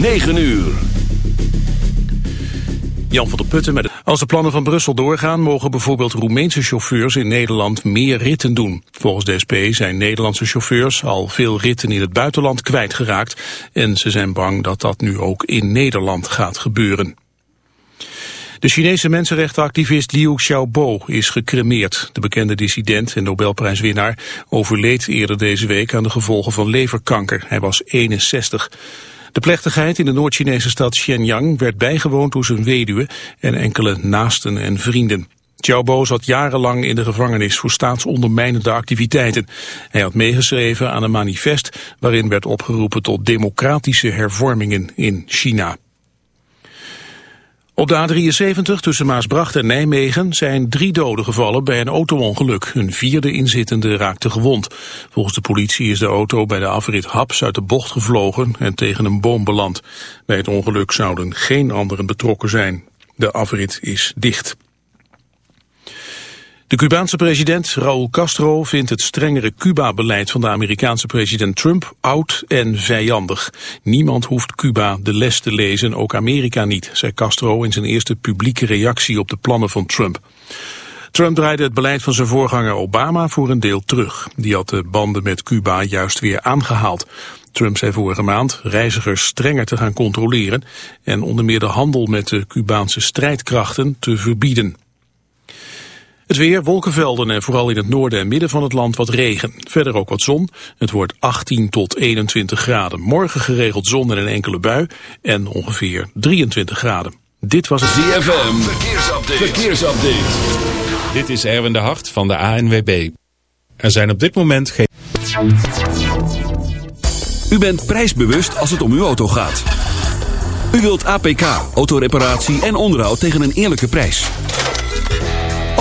9 uur. Jan van der Putten met Als de plannen van Brussel doorgaan... mogen bijvoorbeeld Roemeense chauffeurs in Nederland meer ritten doen. Volgens de SP zijn Nederlandse chauffeurs al veel ritten in het buitenland kwijtgeraakt... en ze zijn bang dat dat nu ook in Nederland gaat gebeuren. De Chinese mensenrechtenactivist Liu Xiaobo is gecremeerd. De bekende dissident en Nobelprijswinnaar overleed eerder deze week aan de gevolgen van leverkanker. Hij was 61. De plechtigheid in de Noord-Chinese stad Shenyang werd bijgewoond door zijn weduwe en enkele naasten en vrienden. Xiaobo zat jarenlang in de gevangenis voor staatsondermijnende activiteiten. Hij had meegeschreven aan een manifest waarin werd opgeroepen tot democratische hervormingen in China. Op de A73 tussen Maasbracht en Nijmegen zijn drie doden gevallen bij een autoongeluk. Een vierde inzittende raakte gewond. Volgens de politie is de auto bij de afrit Haps uit de bocht gevlogen en tegen een boom beland. Bij het ongeluk zouden geen anderen betrokken zijn. De afrit is dicht. De Cubaanse president Raúl Castro vindt het strengere Cuba-beleid van de Amerikaanse president Trump oud en vijandig. Niemand hoeft Cuba de les te lezen, ook Amerika niet, zei Castro in zijn eerste publieke reactie op de plannen van Trump. Trump draaide het beleid van zijn voorganger Obama voor een deel terug. Die had de banden met Cuba juist weer aangehaald. Trump zei vorige maand reizigers strenger te gaan controleren en onder meer de handel met de Cubaanse strijdkrachten te verbieden. Het weer, wolkenvelden en vooral in het noorden en midden van het land wat regen. Verder ook wat zon. Het wordt 18 tot 21 graden. Morgen geregeld zon en een enkele bui. En ongeveer 23 graden. Dit was het ZFM. Verkeersupdate. Verkeersupdate. Dit is Erwin de Hart van de ANWB. Er zijn op dit moment geen... U bent prijsbewust als het om uw auto gaat. U wilt APK, autoreparatie en onderhoud tegen een eerlijke prijs.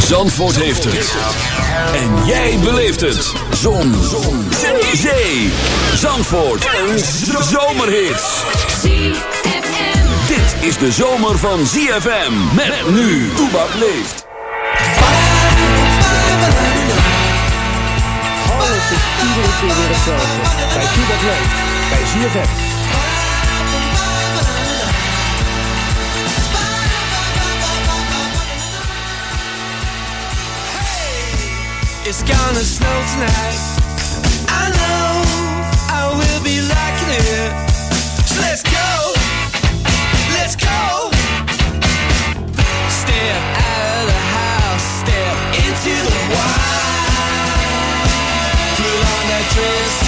Zandvoort heeft het. En jij beleeft het. Zon. Zon. Zee. Zandvoort. Een zomerhit. Dit is de zomer van ZFM. Met nu. Toebak leeft. Alles is iedere keer weer hetzelfde. Bij Toebak leeft. Bij ZFM. It's gonna snow tonight. I know I will be liking it. So let's go, let's go. Step out of the house, step into the wild. Put on that dress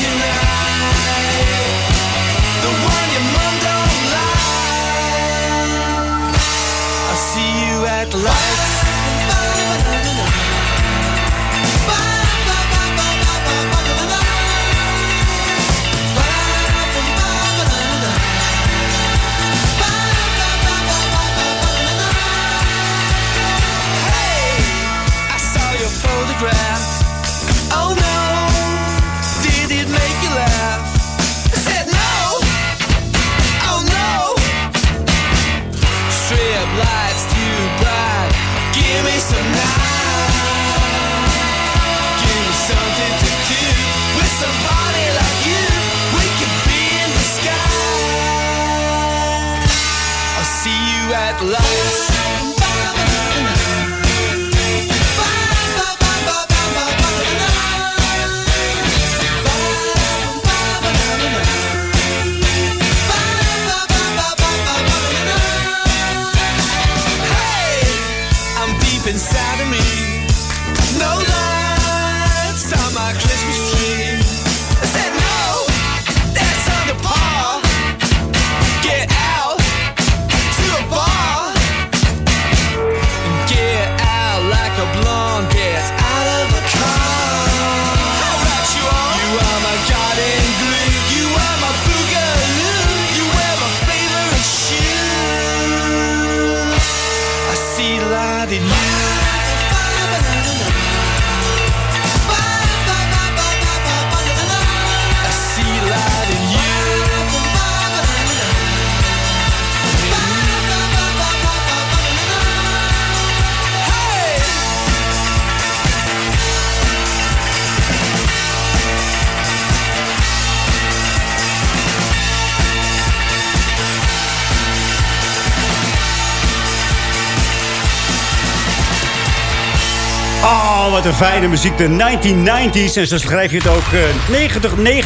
wat een fijne muziek. De 1990s. En zo schrijf je het ook eh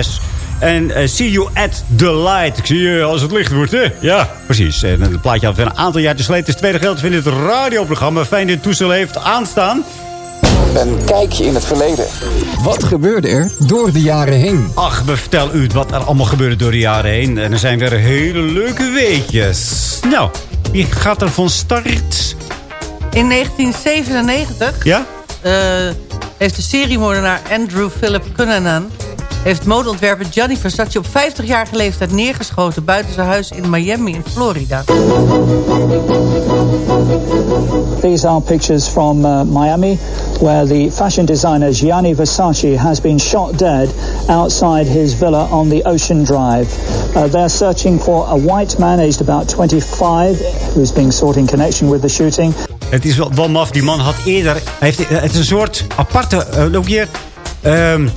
9090S. En eh, See You at the Light. Ik zie je als het licht wordt, hè? Ja, precies. En het plaatje had weer een aantal jaar te geleden. Het is tweede geld in het radioprogramma. Fijn het toestel heeft aanstaan. Een kijkje in het verleden. Wat gebeurde er door de jaren heen? Ach, we vertel u wat er allemaal gebeurde door de jaren heen. En er zijn weer hele leuke weetjes. Nou, wie gaat er van start? In 1997 Ja? Eh, heeft de seriemoordenaar Andrew Philip Cunanan... heeft modeontwerper Gianni Versace op 50-jarige leeftijd neergeschoten... buiten zijn huis in Miami in Florida. These are pictures from uh, Miami, where the fashion designer Gianni Versace has been shot dead outside his villa on the Ocean Drive. Uh, they're searching for a white man aged about 25 who's being sought in connection with the shooting. Het is wel, wel maf. Die man had eerder... Hij heeft, eh, het is een soort aparte... eh, ook hier... ehm,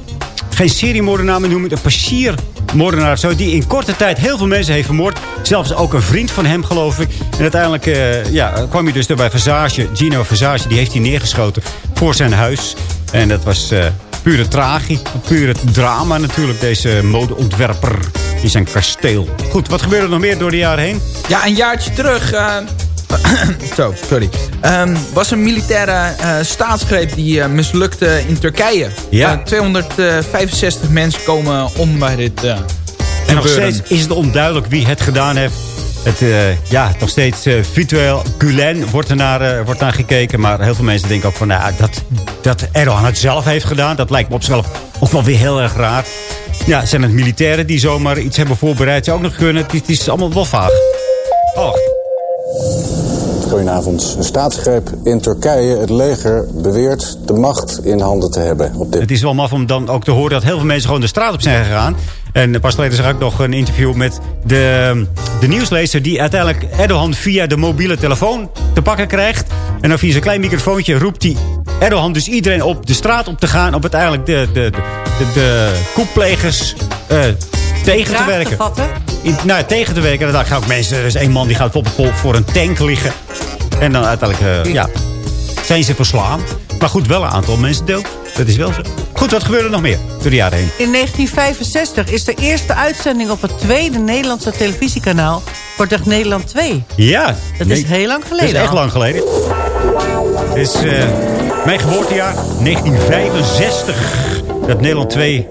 geen seriemoordenaar, maar noem het een passiermoordenaar. Zo, die in korte tijd heel veel mensen heeft vermoord. Zelfs ook een vriend van hem, geloof ik. En uiteindelijk eh, ja, kwam hij dus er bij Versace. Gino Versace, die heeft hij neergeschoten voor zijn huis. En dat was eh, pure tragie. Pure drama natuurlijk, deze modeontwerper. In zijn kasteel. Goed, wat gebeurde er nog meer door de jaren heen? Ja, een jaartje terug... eh, Zo, sorry. Ehm, was een militaire eh, staatsgreep die eh, mislukte in Turkije. Ja. Eh, 265 mensen komen om bij dit eh En nog steeds is het onduidelijk wie het gedaan heeft. Het, eh, ja, nog steeds eh, virtueel Gulen wordt er naar, eh, wordt naar gekeken. Maar heel veel mensen denken ook van... Nou, dat, dat Erdogan het zelf heeft gedaan. Dat lijkt me op zichzelf ook wel weer heel erg raar. Ja, zijn het militairen die zomaar iets hebben voorbereid? Zou ook nog kunnen. Het, het is allemaal wel vaag. Oh, Goedenavond. Een staatsgreep in Turkije. Het leger beweert de macht in handen te hebben. Op dit Het is wel maf om dan ook te horen dat heel veel mensen gewoon de straat op zijn gegaan. En pas geleden zag ik nog een interview met de, de nieuwslezer... die uiteindelijk Erdogan via de mobiele telefoon te pakken krijgt. En dan via zijn klein microfoontje roept hij Erdogan dus iedereen op de straat op te gaan... om uiteindelijk de, de, de, de, de koeplegers eh, tegen te werken. te. In, nou, tegen te werken. En dan gaan ook mensen... Er is één man die gaat bijvoorbeeld voor een tank liggen. En dan uiteindelijk eh, ja, zijn ze verslaan. Maar goed, wel een aantal mensen dood. Dat is wel zo. Goed, wat gebeurde er nog meer door de jaren heen? In 1965 is de eerste uitzending op het tweede Nederlandse televisiekanaal... voor Dag Nederland 2. Ja. Dat is heel lang geleden Dat is echt lang geleden. Het is eh, mijn geboortejaar, 1965. Dat Nederland 2...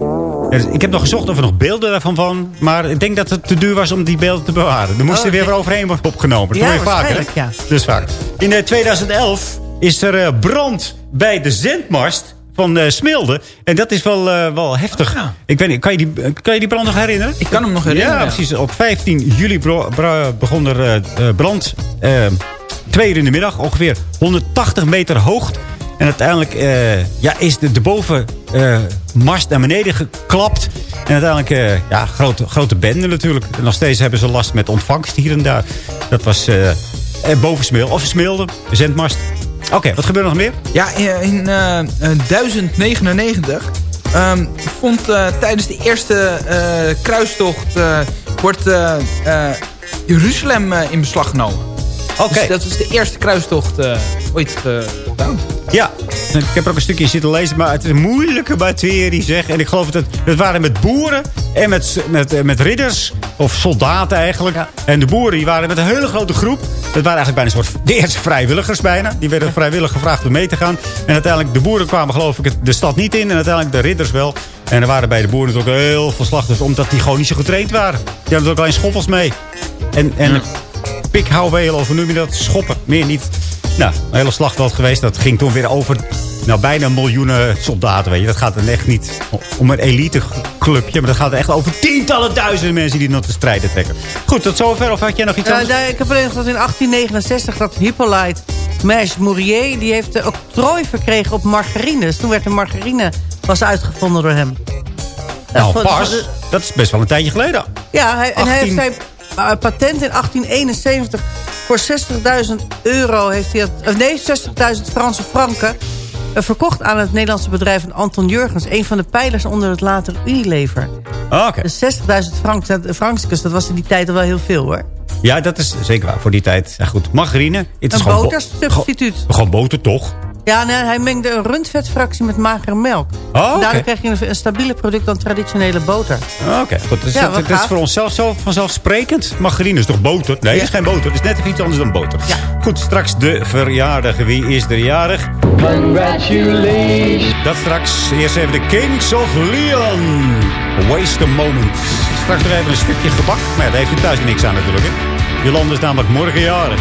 Er- Ik heb nog gezocht of er nog beelden daarvan van. Maar ik denk dat het te duur was om die beelden te bewaren. Er moesten Oh, weer overheen worden opgenomen. Dat Ja, je vaker, ja. Is vaak. In eh, 2011 is er eh, brand bij de zendmast van eh, Smilde. En dat is wel, eh, wel heftig. Ik weet niet, kan je, die, kan je die brand nog herinneren? Ik kan hem nog herinneren. Ja, precies. Op 15 juli begon er eh, eh, brand. eh, twee uur in de middag, ongeveer 180 meter hoog. En uiteindelijk eh, ja, is de, de bovenmast naar beneden geklapt. En uiteindelijk, eh, ja, grote, grote bende natuurlijk. En nog steeds hebben ze last met ontvangst hier en daar. Dat was eh eh, boven Smil, of Smilde, de zendmast. Oké, wat gebeurt er nog meer? Ja, in, in eh, eh, 1099 ehm, vond eh, tijdens de eerste eh, kruistocht... eh, wordt eh, eh, Jeruzalem eh, in beslag genomen. Oké. Dus dat is de eerste kruistocht eh, ooit eh. Ja, ik heb er ook een stukje zitten lezen, maar het is een moeilijke materie zeg. En ik geloof dat het waren met boeren en met, met, eh, met ridders, of soldaten eigenlijk. En de boeren die waren met een hele grote groep. Dat waren eigenlijk bijna een soort de eerste vrijwilligers bijna. Die werden vrijwillig gevraagd om mee te gaan. En uiteindelijk, de boeren kwamen geloof ik de stad niet in. En uiteindelijk de ridders wel. En er waren bij de boeren natuurlijk heel veel slachtoffers, omdat die gewoon niet zo getraind waren. Die hadden natuurlijk alleen schoffels mee. En, en pikhouwelen, of noem je dat? Schoppen, meer niet. Nou, een hele slagveld geweest. Dat ging toen weer over nou, bijna miljoenen soldaten. Weet je. Dat gaat dan echt niet om een eliteclubje. Maar dat gaat echt over tientallen duizenden mensen die nog te strijden trekken. Goed, tot zover. Of had jij nog iets anders? daar- ik heb alleen dat in 1869 dat Hippolyte Mesh Mourier... die heeft de octrooi verkregen op margarine. Dus toen werd de margarine was uitgevonden door hem. nou, van- pas. Dat is best wel een tijdje geleden. Ja, hij, en hij heeft 18 uh, patent in 1871 voor 60.000 euro... heeft hij het, of nee, 60.000 Franse franken... eh, verkocht aan het Nederlandse bedrijf van Anton Jurgens. Een van de pijlers onder het later Unilever. Ah, Oké. Dus 60.000 frank, frankjes, dat was in die tijd al wel heel veel hoor. Ja, dat is zeker waar voor die tijd. Ja, goed, margarine. Het is Een gewoon botersubstituut. Gewoon boter, toch? Ja, nee, hij mengde een rundvetfractie met magere melk. Oh. Daardoor krijg je een, een stabieler product dan traditionele boter. Oké, goed. Dus Ja, dat, is voor onszelf zo vanzelfsprekend. Margarine is toch boter? Nee, het is geen boter. Het is net even iets anders dan boter. Goed, straks de verjaardag. Wie is er jarig? Congratulations. Dat straks. Eerst even de Kings of Leon. Waste a moment. Straks nog even een stukje gebak. Maar ja, daar heeft u thuis niks aan natuurlijk. Hè? Jolanda is namelijk morgen jarig.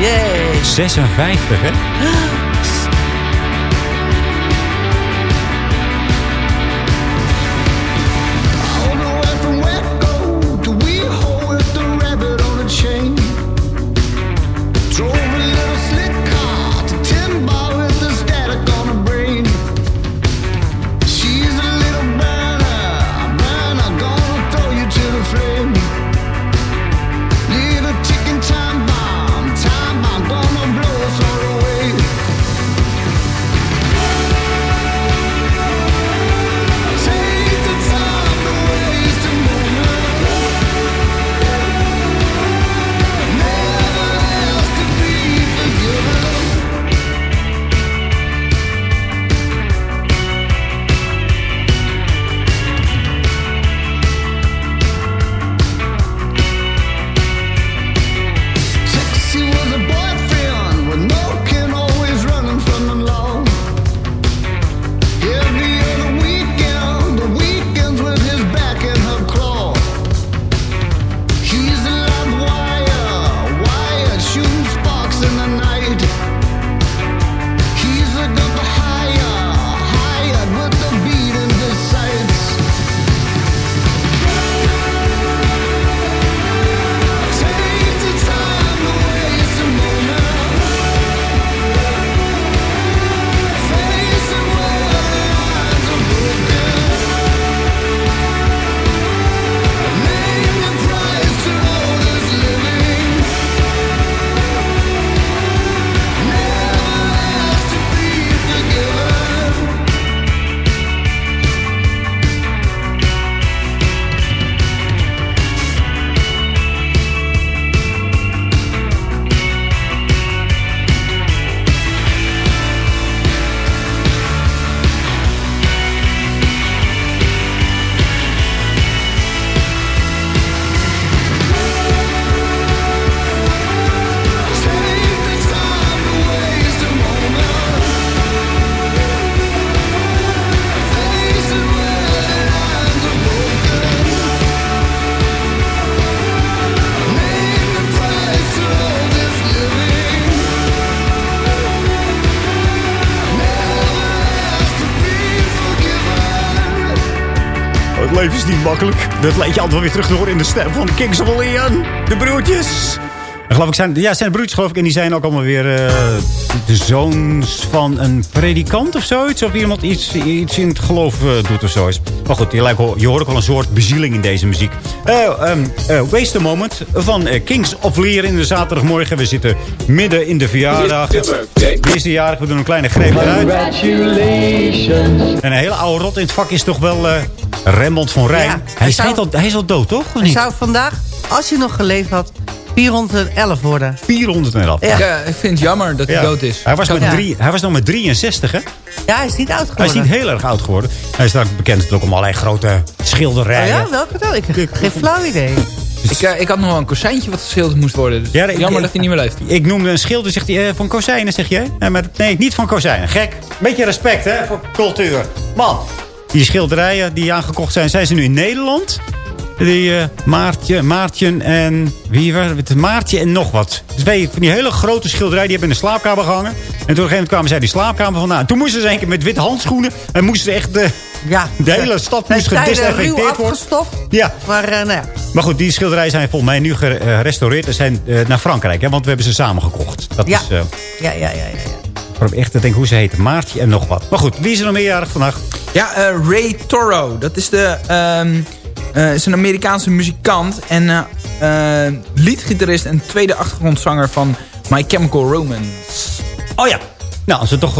Yay. 56, hè? makkelijk. Dat leed je altijd wel weer terug te horen in de stem van de Kings of Leon. De broertjes. En geloof ik zijn, ja, zijn de broertjes geloof ik. En die zijn ook allemaal weer eh, de zoons van een predikant of zoiets. Of iemand iets, iets in het geloof eh, doet of zoiets. Maar goed, je, lijkt, wel- je hoort ook wel een soort bezieling in deze muziek. Ehm, eh, Waste a Moment van Kings of Leon in de zaterdagmorgen. We zitten midden in de verjaardag. Wie is de jarig? We doen een kleine greep eruit. Congratulations. En een hele oude rot in het vak is toch wel eh Rembrandt van Rijn. Ja, hij, hij is, zou- hij, is al, hij is al dood, toch? Of Hij niet? zou vandaag, als hij nog geleefd had, 411 worden. 411. Ja. Ja, ik vind het jammer dat hij Ja. dood is. Hij was, met Ja. drie, hij was nog met 63, hè? Ja, hij is niet oud Hij is geworden. niet heel erg oud geworden. Hij is daar bekend natuurlijk om allerlei grote Oh schilderijen. ja, welke dan? Ik heb geen flauw idee. Ik, eh, ik had nog wel een kozijntje wat geschilderd moest worden. Dus Ja, ik- jammer ik- dat hij niet meer leeft. Ik noemde een schilder, zegt hij, eh, van kozijnen, zeg je? Nee, maar, nee, niet van kozijnen. Gek. Beetje respect, hè, voor cultuur. Man, die schilderijen die aangekocht zijn, zijn ze nu in Nederland. Die eh, Maartje, Maartje en... Wie was het? Maartje en nog wat. Twee van die hele grote schilderijen, die hebben in de slaapkamer gehangen. En toen op een gegeven moment kwamen zij die slaapkamer vandaan. Toen moesten ze één keer met witte handschoenen. En moesten ze echt... De, Ja. de hele stad Zijn moest gedisinfecteerd worden. Ja. Maar eh, nou ja. Maar goed, die schilderijen zijn volgens mij nu gerestaureerd. En zijn eh, naar Frankrijk, hè, want we hebben ze samen gekocht. Dat Ja. is... eh, Ja, ja, ja, ja. Probeer echt te denken hoe ze heet. Maartje en nog wat. Maar goed, wie is er nog meerjarig vandaag? Ja, eh, Ray Toro. Dat is, de, ehm, eh, is een Amerikaanse muzikant en eh, liedgitarist en tweede achtergrondzanger van My Chemical Romance. Oh ja. Nou, als we toch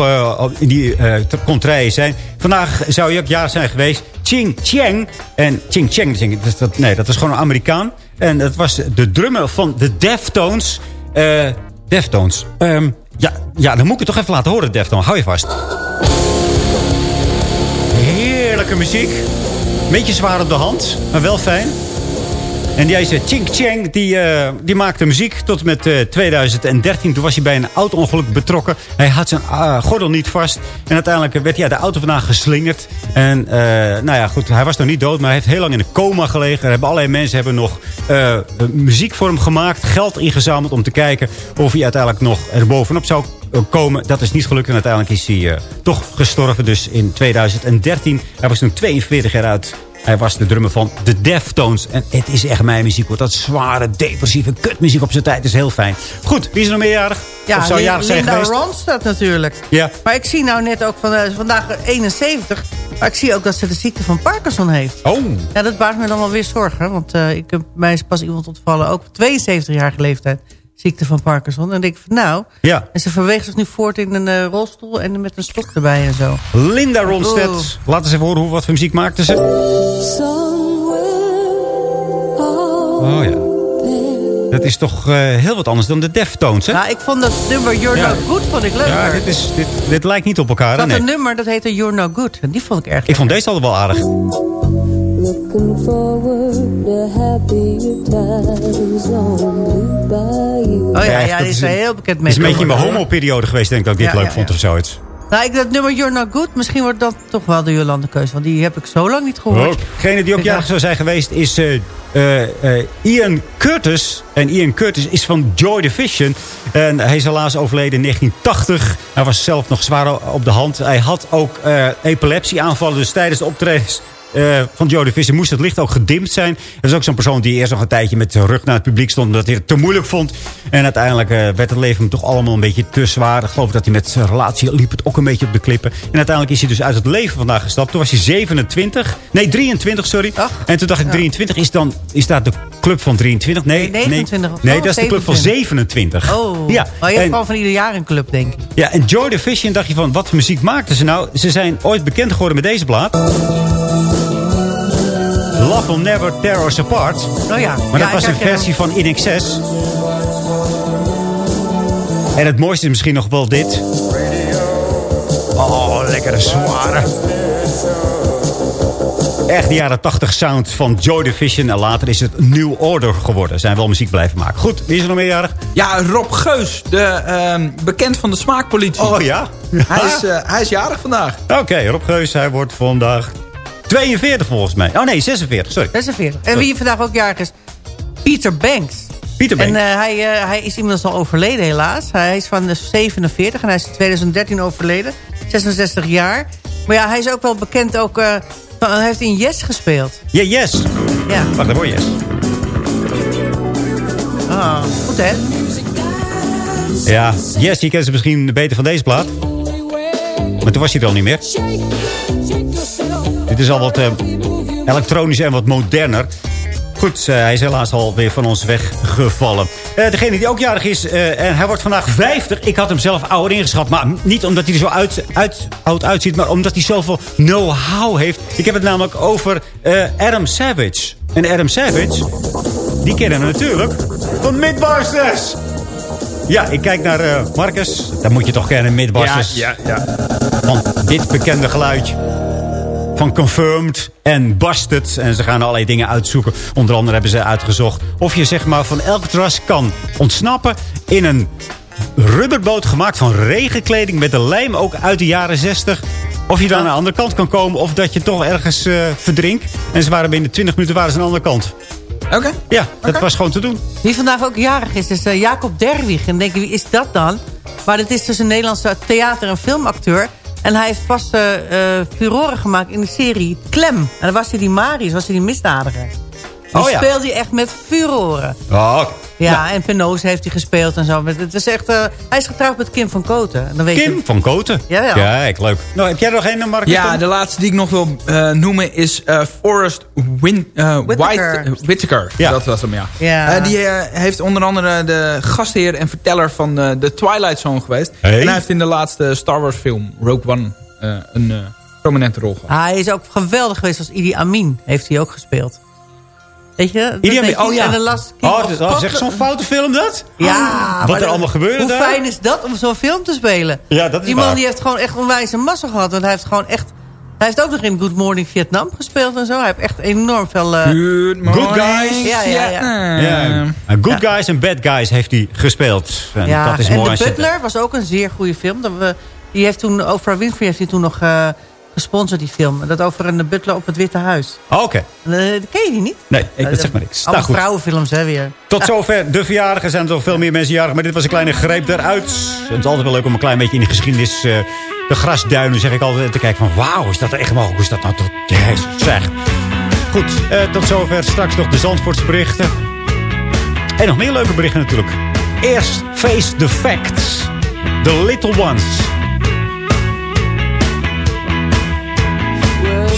in die contraien zijn. Vandaag zou je ook jaar zijn geweest. Ching Cheng. En Ching Cheng, denk ik, dat, dat, nee, dat is gewoon een Amerikaan. En dat was de drummer van de Deftones. Deftones. Ehm, Ja, ja, dan moet ik het toch even laten horen, Deftones. Hou je vast. Heerlijke muziek. Beetje zwaar op de hand, maar wel fijn. En deze Ching Chang, die, eh, die maakte muziek tot met eh, 2013. Toen was hij bij een auto-ongeluk betrokken. Hij had zijn ah, gordel niet vast. En uiteindelijk werd uit de auto vandaan geslingerd. En eh, nou ja, goed, hij was nog niet dood, maar hij heeft heel lang in een coma gelegen. Er hebben allerlei mensen hebben nog eh, muziek voor hem gemaakt. Geld ingezameld om te kijken of hij uiteindelijk nog er bovenop zou komen. Dat is niet gelukt en uiteindelijk is hij eh, toch gestorven. Dus in 2013. Hij was toen 42 jaar oud. Hij was de drummer van The Deftones. En het is echt mijn muziek. Want dat zware, depressieve kutmuziek op zijn tijd is heel fijn. Goed, wie is er nog meerjarig? Ja, of zou jarig zijn Linda geweest? Ronstadt natuurlijk. Ja. Maar ik zie nou net ook van eh, vandaag 71. Maar ik zie ook dat ze de ziekte van Parkinson heeft. Oh. Ja, dat baart me dan wel weer zorgen. Want eh, ik heb, mij is pas iemand ontvallen, ook op 72-jarige leeftijd. Ziekte van Parkinson. En dan denk ik van nou. Ja. En ze verweegt zich nu voort in een eh, rolstoel en met een stok erbij en zo. Linda Ronstadt. Laten ze even horen hoe, wat voor muziek maakte ze. Oh ja. Dat is toch eh, heel wat anders dan de Deftones, hè? Nou, ik vond dat nummer You're Ja. No Good vond ik leuker. Ja, dit, is, dit, dit lijkt niet op elkaar, hè? dat Nee. een nummer dat heette You're No Good. En die vond ik erg Ik vond deze al wel aardig. Looking forward to happier times on Blue Bayou. Oh ja, Ja, die is heel bekend Het mee. is een beetje in mijn homo-periode geweest, denk ik, dat ik dit Ja, leuk ja, vond ja. of zoiets. Nou, ik, dat nummer You're No Good, misschien wordt dat toch wel de Jolande keuze. Want die heb ik zo lang niet gehoord. Ook. Degene die ook jarig zou zijn geweest is eh, eh, eh, Ian Curtis. En Ian Curtis is van Joy Division. En hij is helaas overleden in 1980. Hij was zelf nog zwaar op de hand. Hij had ook eh epilepsieaanvallen. Dus tijdens de optredens eh, van Joy Division moest het licht ook gedimd zijn. Dat is ook zo'n persoon die eerst nog een tijdje met zijn rug naar het publiek stond. Omdat hij het te moeilijk vond. En uiteindelijk eh, werd het leven hem toch allemaal een beetje te zwaar. Ik geloof dat hij met zijn relatie liep het ook een beetje op de klippen. En uiteindelijk is hij dus uit het leven vandaag gestapt. Toen was hij 27. Nee, 23, sorry. en toen dacht ik, 23 is dan is dat de club van 23? Nee, Nee, 29 of Nee, zo, dat is de club van 27. Oh, Ja, maar je hebt gewoon van ieder jaar een club, denk ik. ja, en Joy Division dacht je van, wat voor muziek maakten ze nou? Ze zijn ooit bekend geworden met deze plaat. Love Will Never Tear Us Apart. Oh ja. Maar Ja, dat was een versie van In Excess. En het mooiste is misschien nog wel dit. Oh, lekkere zware. Echt de jaren 80 sound van Joy Division. En later is het New Order geworden. Zijn wel muziek blijven maken. Goed, wie is er nog meerjarig? Ja, Rob Geus, de, ehm, bekend van de smaakpolitie. Oh ja? Hij is, eh, hij is jarig vandaag. Oké, Rob Geus, hij wordt vandaag 42 volgens mij. Oh nee, 46, sorry. 46. En wie vandaag ook jarig is, Peter Banks. Pieter Banks. En eh, hij, eh, hij is inmiddels al overleden helaas. Hij is van de 47 en hij is in 2013 overleden. 66 jaar. Maar ja, hij is ook wel bekend ook... eh, van, hij heeft in Yes gespeeld. Ja, yes. Ja. Wacht, daarvoor yes. Ah, goed hè? Ja, yes, je kent ze misschien beter van deze plaat. Maar toen was hij er al niet meer. Dit is al wat eh, elektronisch en wat moderner. Goed, eh, hij is helaas alweer van ons weggevallen. Eh, degene die ook jarig is, en hij wordt vandaag 50. Ik had hem zelf ouder ingeschat. Maar niet omdat hij er zo uit, uit, oud uitziet, maar omdat hij zoveel know-how heeft. Ik heb het namelijk over Adam Savage. En Adam Savage, die kennen we natuurlijk van Midbusters. Ja, ik kijk naar eh, Marcus. Dat moet je toch kennen, Midbusters. Ja, ja, Van dit bekende geluidje. Van Confirmed en Busted. En ze gaan allerlei dingen uitzoeken. Onder andere hebben ze uitgezocht of je zeg maar van Alcatraz kan ontsnappen in een rubberboot gemaakt van regenkleding met de lijm ook uit de jaren 60. Of je dan aan de andere kant kan komen of dat je toch ergens eh, verdrinkt. En ze waren binnen 20 minuten waren ze aan de andere kant. Oké. Ja, dat was gewoon te doen. Wie vandaag ook jarig is, is eh, Jacob Derwig. En dan denk je, wie is dat dan? Maar dit is dus een Nederlandse theater- en filmacteur. En hij heeft vast eh furoren gemaakt in de serie Klem. En dan was hij die Marius, was hij die misdadiger. Die Oh ja. speelde hij echt met furoren. Oh, Ja, en Penose heeft hij gespeeld en zo. Het is echt, eh, hij is getrouwd met Kim van Koten. En dan weet Kim je, van Koten. Ja, ja. Kijk, leuk. Nou, heb jij er nog een, Marcus? Ja, dan? de laatste die ik nog wil eh, noemen is eh, Forrest Win, eh, Whitaker. White, eh, Whitaker. Ja. Dat was hem, ja. Ja. Eh, die eh, heeft onder andere de gastheer en verteller van eh, de Twilight Zone geweest. Hey. En hij heeft in de laatste Star Wars film, Rogue One, eh, een eh, prominente rol gehad. hij is ook geweldig geweest als Idi Amin. Heeft hij ook gespeeld. Weet je? Idi Amin, Dat oh ja. En de Last King Oh, dat- oh, zeg zo'n foute film dat? Ja. Wat maar er allemaal gebeurde Hoe daar? fijn is dat om zo'n film te spelen? Ja, dat is Die man waar. die heeft gewoon echt onwijs een massa gehad. Want hij heeft gewoon echt... Hij heeft ook nog in Good Morning Vietnam gespeeld en zo. Hij heeft echt enorm veel... eh, Good Good Guys. Ja, ja, ja. Ja. Good Guys en Bad Guys heeft hij gespeeld. En Ja, dat is en mooi. The als je- Butler was ook een zeer goede film. Dat we, die heeft toen, Oprah Winfrey heeft die toen nog eh, gesponsord, die film. Dat over een butler op het Witte Huis. Oh, Oké. Eh, ken je die niet? Nee, ik, Eh, dat zegt maar niks. Allemaal Nou vrouwenfilms, hè, weer. Tot zover de verjaardagen. zijn er nog veel meer mensen jarig. Maar dit was een kleine greep eruit. Het is altijd wel leuk om een klein beetje in de geschiedenis... eh, de grasduinen, zeg ik altijd, te kijken van... Wauw, is dat echt mogelijk? Is dat nou tot... Jezus, zeg. Goed, eh, tot zover. Straks nog de Zandvoortse berichten. En nog meer leuke berichten natuurlijk. Eerst Face the Facts. The Little Ones.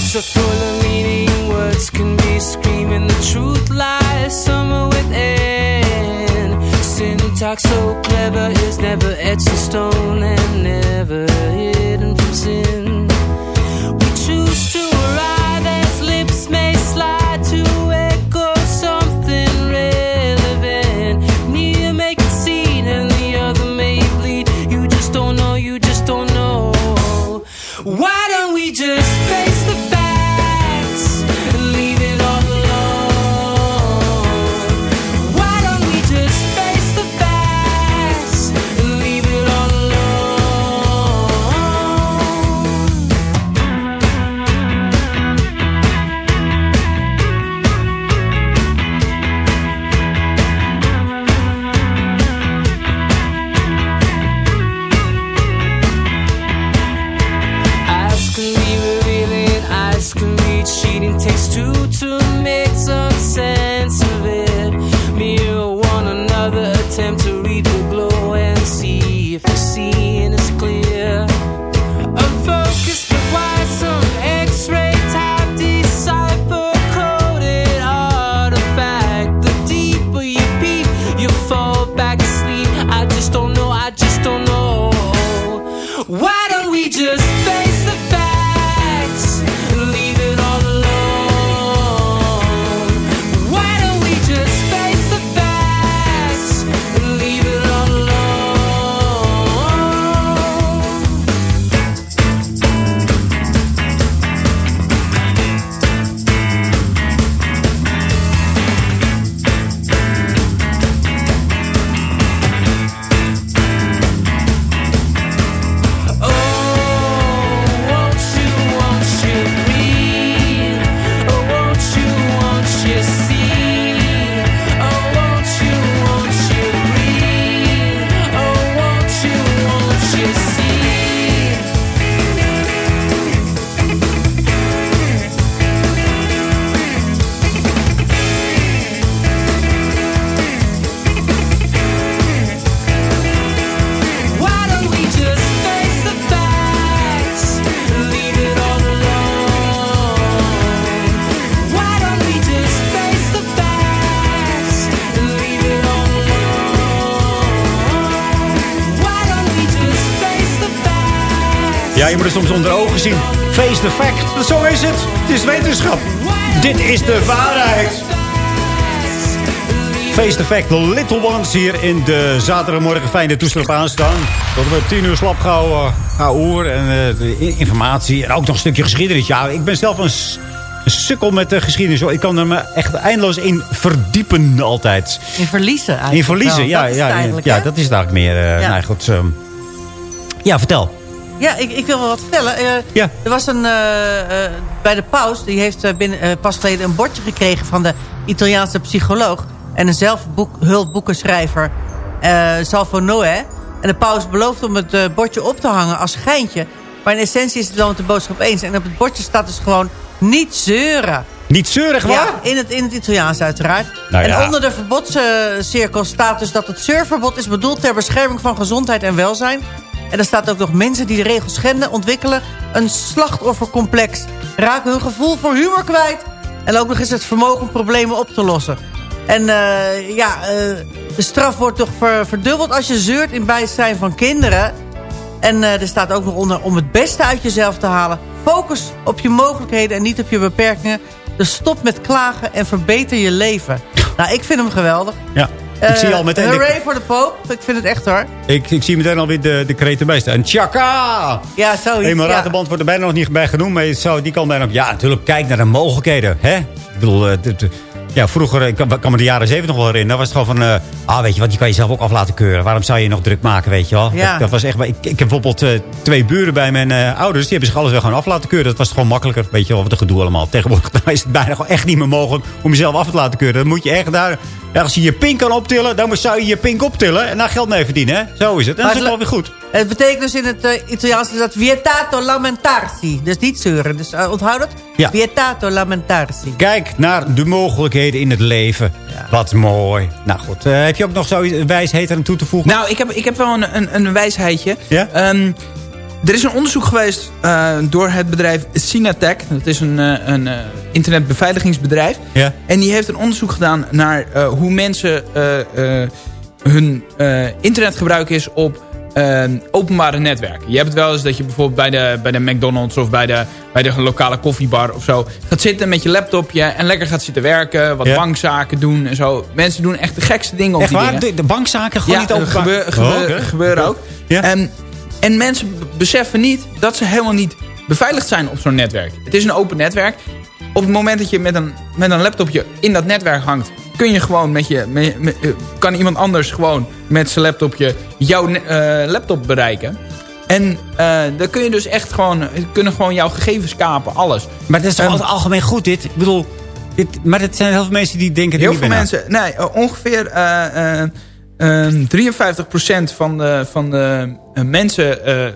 Words are full of meaning, words can be screaming. The truth lies somewhere within. Syntax so clever is never etched in stone and never hidden from sin. Ja, je moet het soms onder ogen zien. Face the fact. Zo is het. Het is wetenschap. Dit is de waarheid. Face the fact. The little ones hier in de zaterdagmorgen. Fijne toestel op aanstaan. Tot we tien uur slap uh, gauw oor. En eh, de informatie. En ook nog een stukje geschiedenis. Ja, ik ben zelf een, sukkel met de geschiedenis. Ik kan er me echt eindeloos in verdiepen altijd. In verliezen eigenlijk. In verliezen, wel. ja. Dat is ja, ja, dat is het eigenlijk meer. Ja. Nou goed, ehm, ja, vertel. Ja, ik, ik wil wel wat vertellen. Eh, Ja. Er was een, eh, eh, bij de paus, die heeft binnen, pas geleden een bordje gekregen van de Italiaanse psycholoog. En een zelfhulpboekenschrijver, Salvo Noè. En de paus belooft om het bordje op te hangen als geintje. Maar in essentie is het wel met de boodschap eens. En op het bordje staat dus gewoon niet zeuren. Niet zeurig, waar? Ja, in het, in het Italiaans uiteraard. Nou ja. En onder de verbodscirkel staat dus dat het zeurverbod is bedoeld... ter bescherming van gezondheid en welzijn. En er staat ook nog mensen die de regels schenden... ontwikkelen een slachtoffercomplex. Raken hun gevoel voor humor kwijt. En ook nog eens het vermogen problemen op te lossen. En eh, ja, eh, de straf wordt toch ver- verdubbeld als je zeurt in bijzijn van kinderen. En eh, er staat ook nog onder om het beste uit jezelf te halen. Focus op je mogelijkheden en niet op je beperkingen. Dus stop met klagen en verbeter je leven. Nou, ik vind hem geweldig. Ja. Ik zie al meteen... de- Hooray voor de Pope. Ik vind het echt hoor. ik, ik zie meteen alweer de, de kreten bij staan. Tjaka! Ja, zoiets. Eenmaal ja. Wordt er bijna nog niet bij genoemd. Maar zo, die kan bijna op. Ja, natuurlijk, kijk naar de mogelijkheden. Hè? Ik bedoel, eh, de- de- ja, vroeger, ik kan, kan me de jaren zeventig nog wel herinneren. Was het gewoon van, eh, ah, weet je wat, je kan jezelf ook af laten keuren. Waarom zou je je nog druk maken, weet je wel? Ja. Dat, dat was echt, ik, ik heb bijvoorbeeld eh, twee buren bij mijn eh, ouders. Die hebben zich alles wel gewoon af laten keuren. Dat was gewoon makkelijker, weet je wel, wat een gedoe allemaal. Tegenwoordig is het bijna gewoon echt niet meer mogelijk om jezelf af te laten keuren. Dan moet je echt daar, ja, als je je pink kan optillen, dan zou je je pink optillen. En daar geld mee verdienen, hè? Zo is het. En dat is ook wel weer goed. Het betekent dus in het eh, Italiaans dat vietato lamentarsi. Dus niet zeuren. Dus eh, onthoud het. Ja. Vietato lamentarsi. Kijk naar de mogelijkheden in het leven. Wat mooi. Nou goed, eh, heb je ook nog zoiets wijsheid aan toe te voegen? Nou, ik heb, ik heb wel een, een, een wijsheidje. Ja? Ehm, er is een onderzoek geweest eh, door het bedrijf Synatech. Dat is een, een eh, internetbeveiligingsbedrijf. Ja. En die heeft een onderzoek gedaan naar eh, hoe mensen eh, eh, hun eh, internetgebruik is op eh, openbare netwerken. Je hebt het wel eens dat je bijvoorbeeld bij de, bij de McDonald's of bij de, bij de lokale koffiebar of zo gaat zitten met je laptopje en lekker gaat zitten werken, wat Ja. bankzaken doen en zo. Mensen doen echt de gekste dingen op Echt die waar? dingen. De, de bankzaken gewoon Ja, niet openbaar? gebeur, Oh, gebeuren ook. Ja. En, en mensen beseffen niet dat ze helemaal niet beveiligd zijn op zo'n netwerk. Het is een open netwerk. Op het moment dat je met een, met een laptopje in dat netwerk hangt... kun je gewoon met je... met- met- eh, kan iemand anders gewoon met zijn laptopje jouw eh, laptop bereiken. En eh, dan kun je dus echt gewoon... kunnen gewoon jouw gegevens kapen, alles. Maar dat is toch Ehm, altijd algemeen goed, dit? Ik bedoel, dit, maar het zijn heel veel mensen die denken... Heel veel mensen, nee, ongeveer eh, eh, eh, 53% van de, van de mensen eh,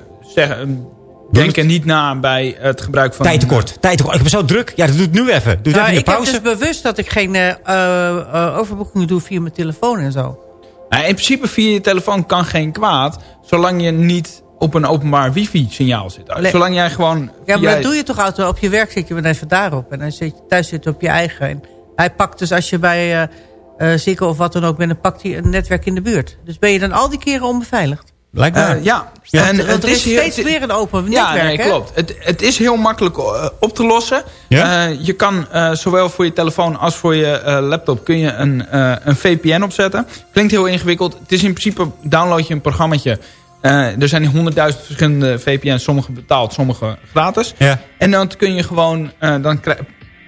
zeggen, denken niet na bij het gebruik van... Tijd tekort. Tijd tekort. Ik ben zo druk. Ja, dat doet nu even. Doe Nou, even ik je heb pauze. dus bewust dat ik geen eh, eh, eh, overboekingen doe via mijn telefoon en zo. Nou, in principe via je telefoon kan geen kwaad, zolang je niet op een openbaar wifi-signaal zit. Nee. Zolang jij gewoon... Ja, maar dat doe je toch altijd. Op je werk zit je even daarop. En dan zit je thuis zit je op je eigen. En hij pakt dus als je bij eh eh Ziggo of wat dan ook bent... dan pakt hij een netwerk in de buurt. Dus ben je dan al die keren onbeveiligd? Blijkbaar. Eh, ja. Ja, en het er is is heel- steeds weer een open Ja, netwerk, nee, hè? klopt. Het, het is heel makkelijk eh, op te lossen. Ja? Eh, je kan eh, zowel voor je telefoon als voor je eh, laptop kun je een, eh, een VPN opzetten. Klinkt heel ingewikkeld. Het is in principe, download je een programmaatje. Eh, er zijn honderdduizend verschillende VPN's. Sommige betaald, sommige gratis. Ja. En dan kun je gewoon, eh, dan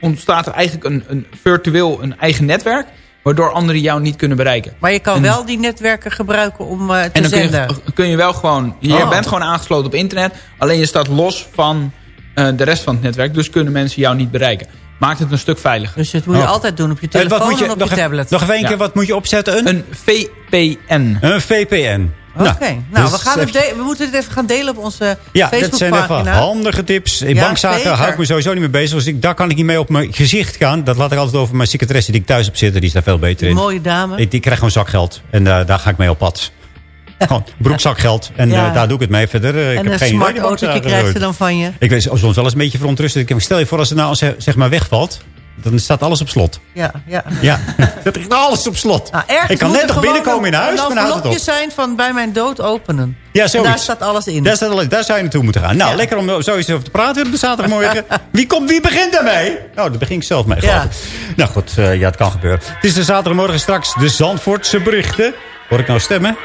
ontstaat er eigenlijk een, een virtueel een eigen netwerk. Waardoor anderen jou niet kunnen bereiken. Maar je kan En- wel die netwerken gebruiken om eh, te En dan kun zenden. je, kun je wel gewoon... Je Oh. bent gewoon aangesloten op internet. Alleen je staat los van eh, de rest van het netwerk. Dus kunnen mensen jou niet bereiken. Maakt het een stuk veiliger. Dus dat moet je Oh. altijd doen op je Eh, wat telefoon moet je, en op nog je even- tablet. Nog even één Ja. keer, wat moet je opzetten? Een, Een VPN. een VPN. Oké, nou, dus we, gaan het even- we moeten dit even gaan delen op onze Ja, dat zijn even Facebookpagina. handige tips. In Ja, bankzaken zeker. hou ik me sowieso niet mee bezig. Dus ik, daar kan ik niet mee op mijn gezicht gaan. Dat laat ik altijd over mijn secretaresse die ik thuis op zitten. Die is daar veel beter in. Mooie dame. Ik, die krijgt gewoon zakgeld. En eh, daar ga ik mee op pad. Gewoon broekzakgeld. En Ja. eh, daar doe ik het mee verder. eh, ik en heb een geen smart autootje krijgt ze dan van je. Ik ben soms wel eens een beetje verontrustend. Stel je voor als het nou zeg- zeg maar wegvalt. Dan staat alles op slot. Ja, ja. Ja, dat ligt alles op slot. Nou, ergens ik kan net nog binnenkomen in huis, maar dan houdt het op. zijn van bij mijn dood openen. Ja, En zoiets. daar staat alles in. Daar, staat alles- daar zou je naartoe moeten gaan. Nou, Ja. lekker om zoiets over te praten op de zaterdagmorgen. wie, komt, wie begint daarmee? Nou, daar begin ik zelf mee, geloof Ja. ik. Nou goed, eh, ja, het kan gebeuren. Het is de zaterdagmorgen straks de Zandvoortse berichten. Hoor ik nou stemmen?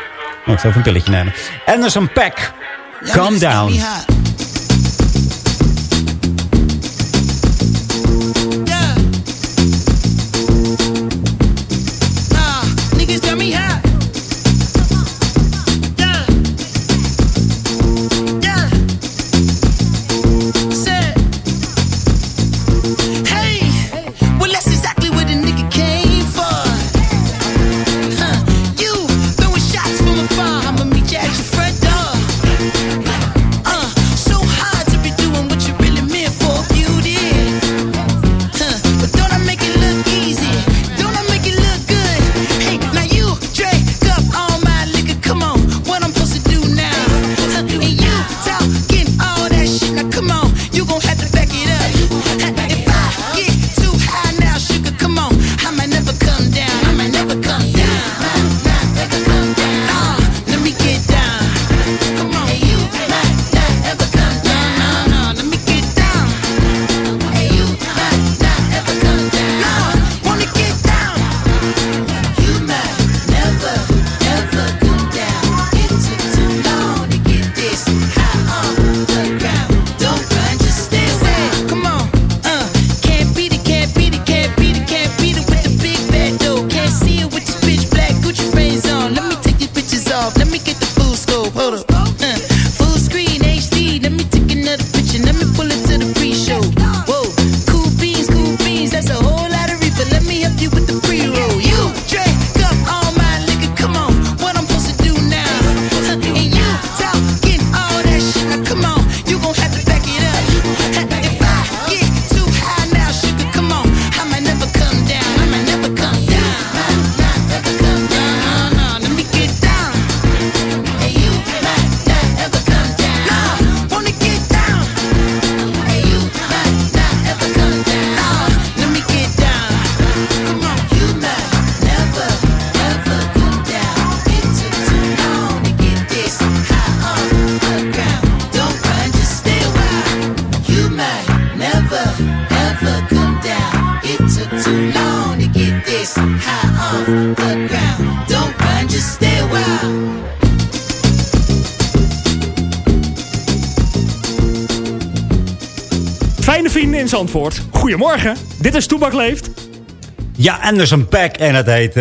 Oh, ik zal even een pilletje nemen. Anderson Pack. Calm down. Zandvoort. Goedemorgen. Dit is Toebak Leeft. Ja, Anderson Pack. En het heet...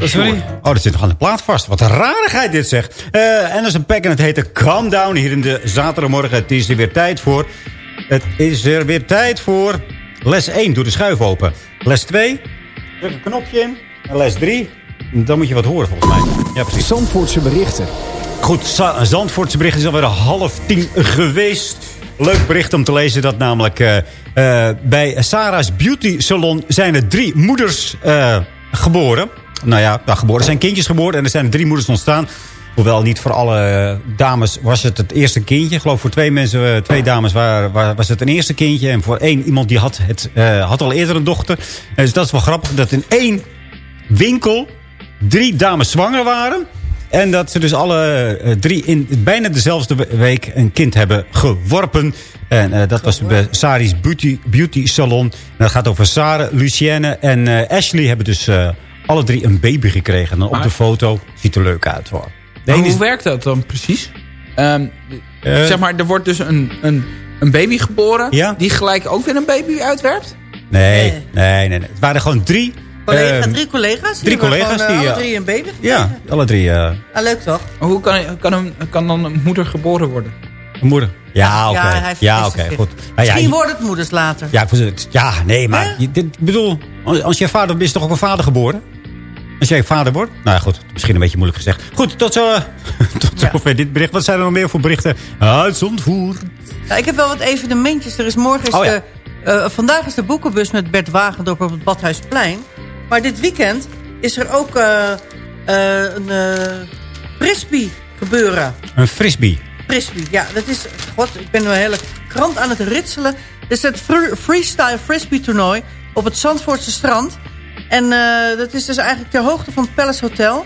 was Sorry? Oh, dat zit nog aan de plaat vast. Wat een rarigheid dit zegt. Eh Anderson Pack en het heet Calm Down hier in de zaterdagmorgen. Het is er weer tijd voor. Het is er weer tijd voor les 1. Doe de schuif open. Les 2. Druk een knopje in. En les 3. Dan moet je wat horen volgens mij. Ja, precies. Zandvoortse berichten. Goed, Zandvoortse bericht is alweer half tien geweest. Leuk bericht om te lezen dat namelijk eh, eh, bij Sarah's Beauty Salon zijn er drie moeders eh, geboren. Nou ja, nou, geboren zijn kindjes geboren en er zijn drie moeders ontstaan. Hoewel niet voor alle dames was het het eerste kindje. Ik geloof voor twee mensen, twee dames waar, waar- was het een eerste kindje. En voor één iemand die had, het, had al eerder een dochter. Dus dat is wel grappig dat in één winkel drie dames zwanger waren. En dat ze dus alle eh, drie in bijna dezelfde we- week een kind hebben geworpen. En eh, dat was bij Sari's Beauty, Beauty Salon. En dat gaat over Sarah, Lucienne en eh, Ashley hebben dus eh, alle drie een baby gekregen. En op de foto ziet er leuk uit hoor. Maar hoe is- werkt dat dan precies? Ehm, Eh. zeg maar, er wordt dus een, een, een baby geboren... Ja. die gelijk ook weer een baby uitwerpt? Nee, nee, nee, nee. Het waren gewoon drie... Collega, ehm, drie collega's? Die drie collega's gewoon, eh, die, alle ja. drie een baby ja, alle drie. eh, Ah, leuk toch? Hoe kan, kan, een, kan dan een moeder geboren worden? een moeder. Ja, oké. Ja, Ja, oké, goed. Nou ja, Misschien je- worden het moeders later. Ja, ik ja nee, maar je, dit, ik bedoel, als, als je vader bent, is toch ook een vader geboren? Als jij vader wordt? Nou ja, goed, misschien een beetje moeilijk gezegd. Goed, tot, zo, tot zover dit bericht. Wat zijn er nog meer voor berichten? Uit Zandvoort. Ja, ik heb wel wat evenementjes. Er is morgen is Oh, ja. de, eh, vandaag is de boekenbus met Bert Wagendorp op het Badhuisplein. Maar dit weekend is er ook eh, eh, een eh, frisbee gebeuren. Een frisbee. Frisbee, ja, dat is... God, ik ben wel een hele krant aan het ritselen. Dit is het fr- freestyle frisbee toernooi op het Zandvoortse strand. En dat is dus eigenlijk ter hoogte van het Palace Hotel.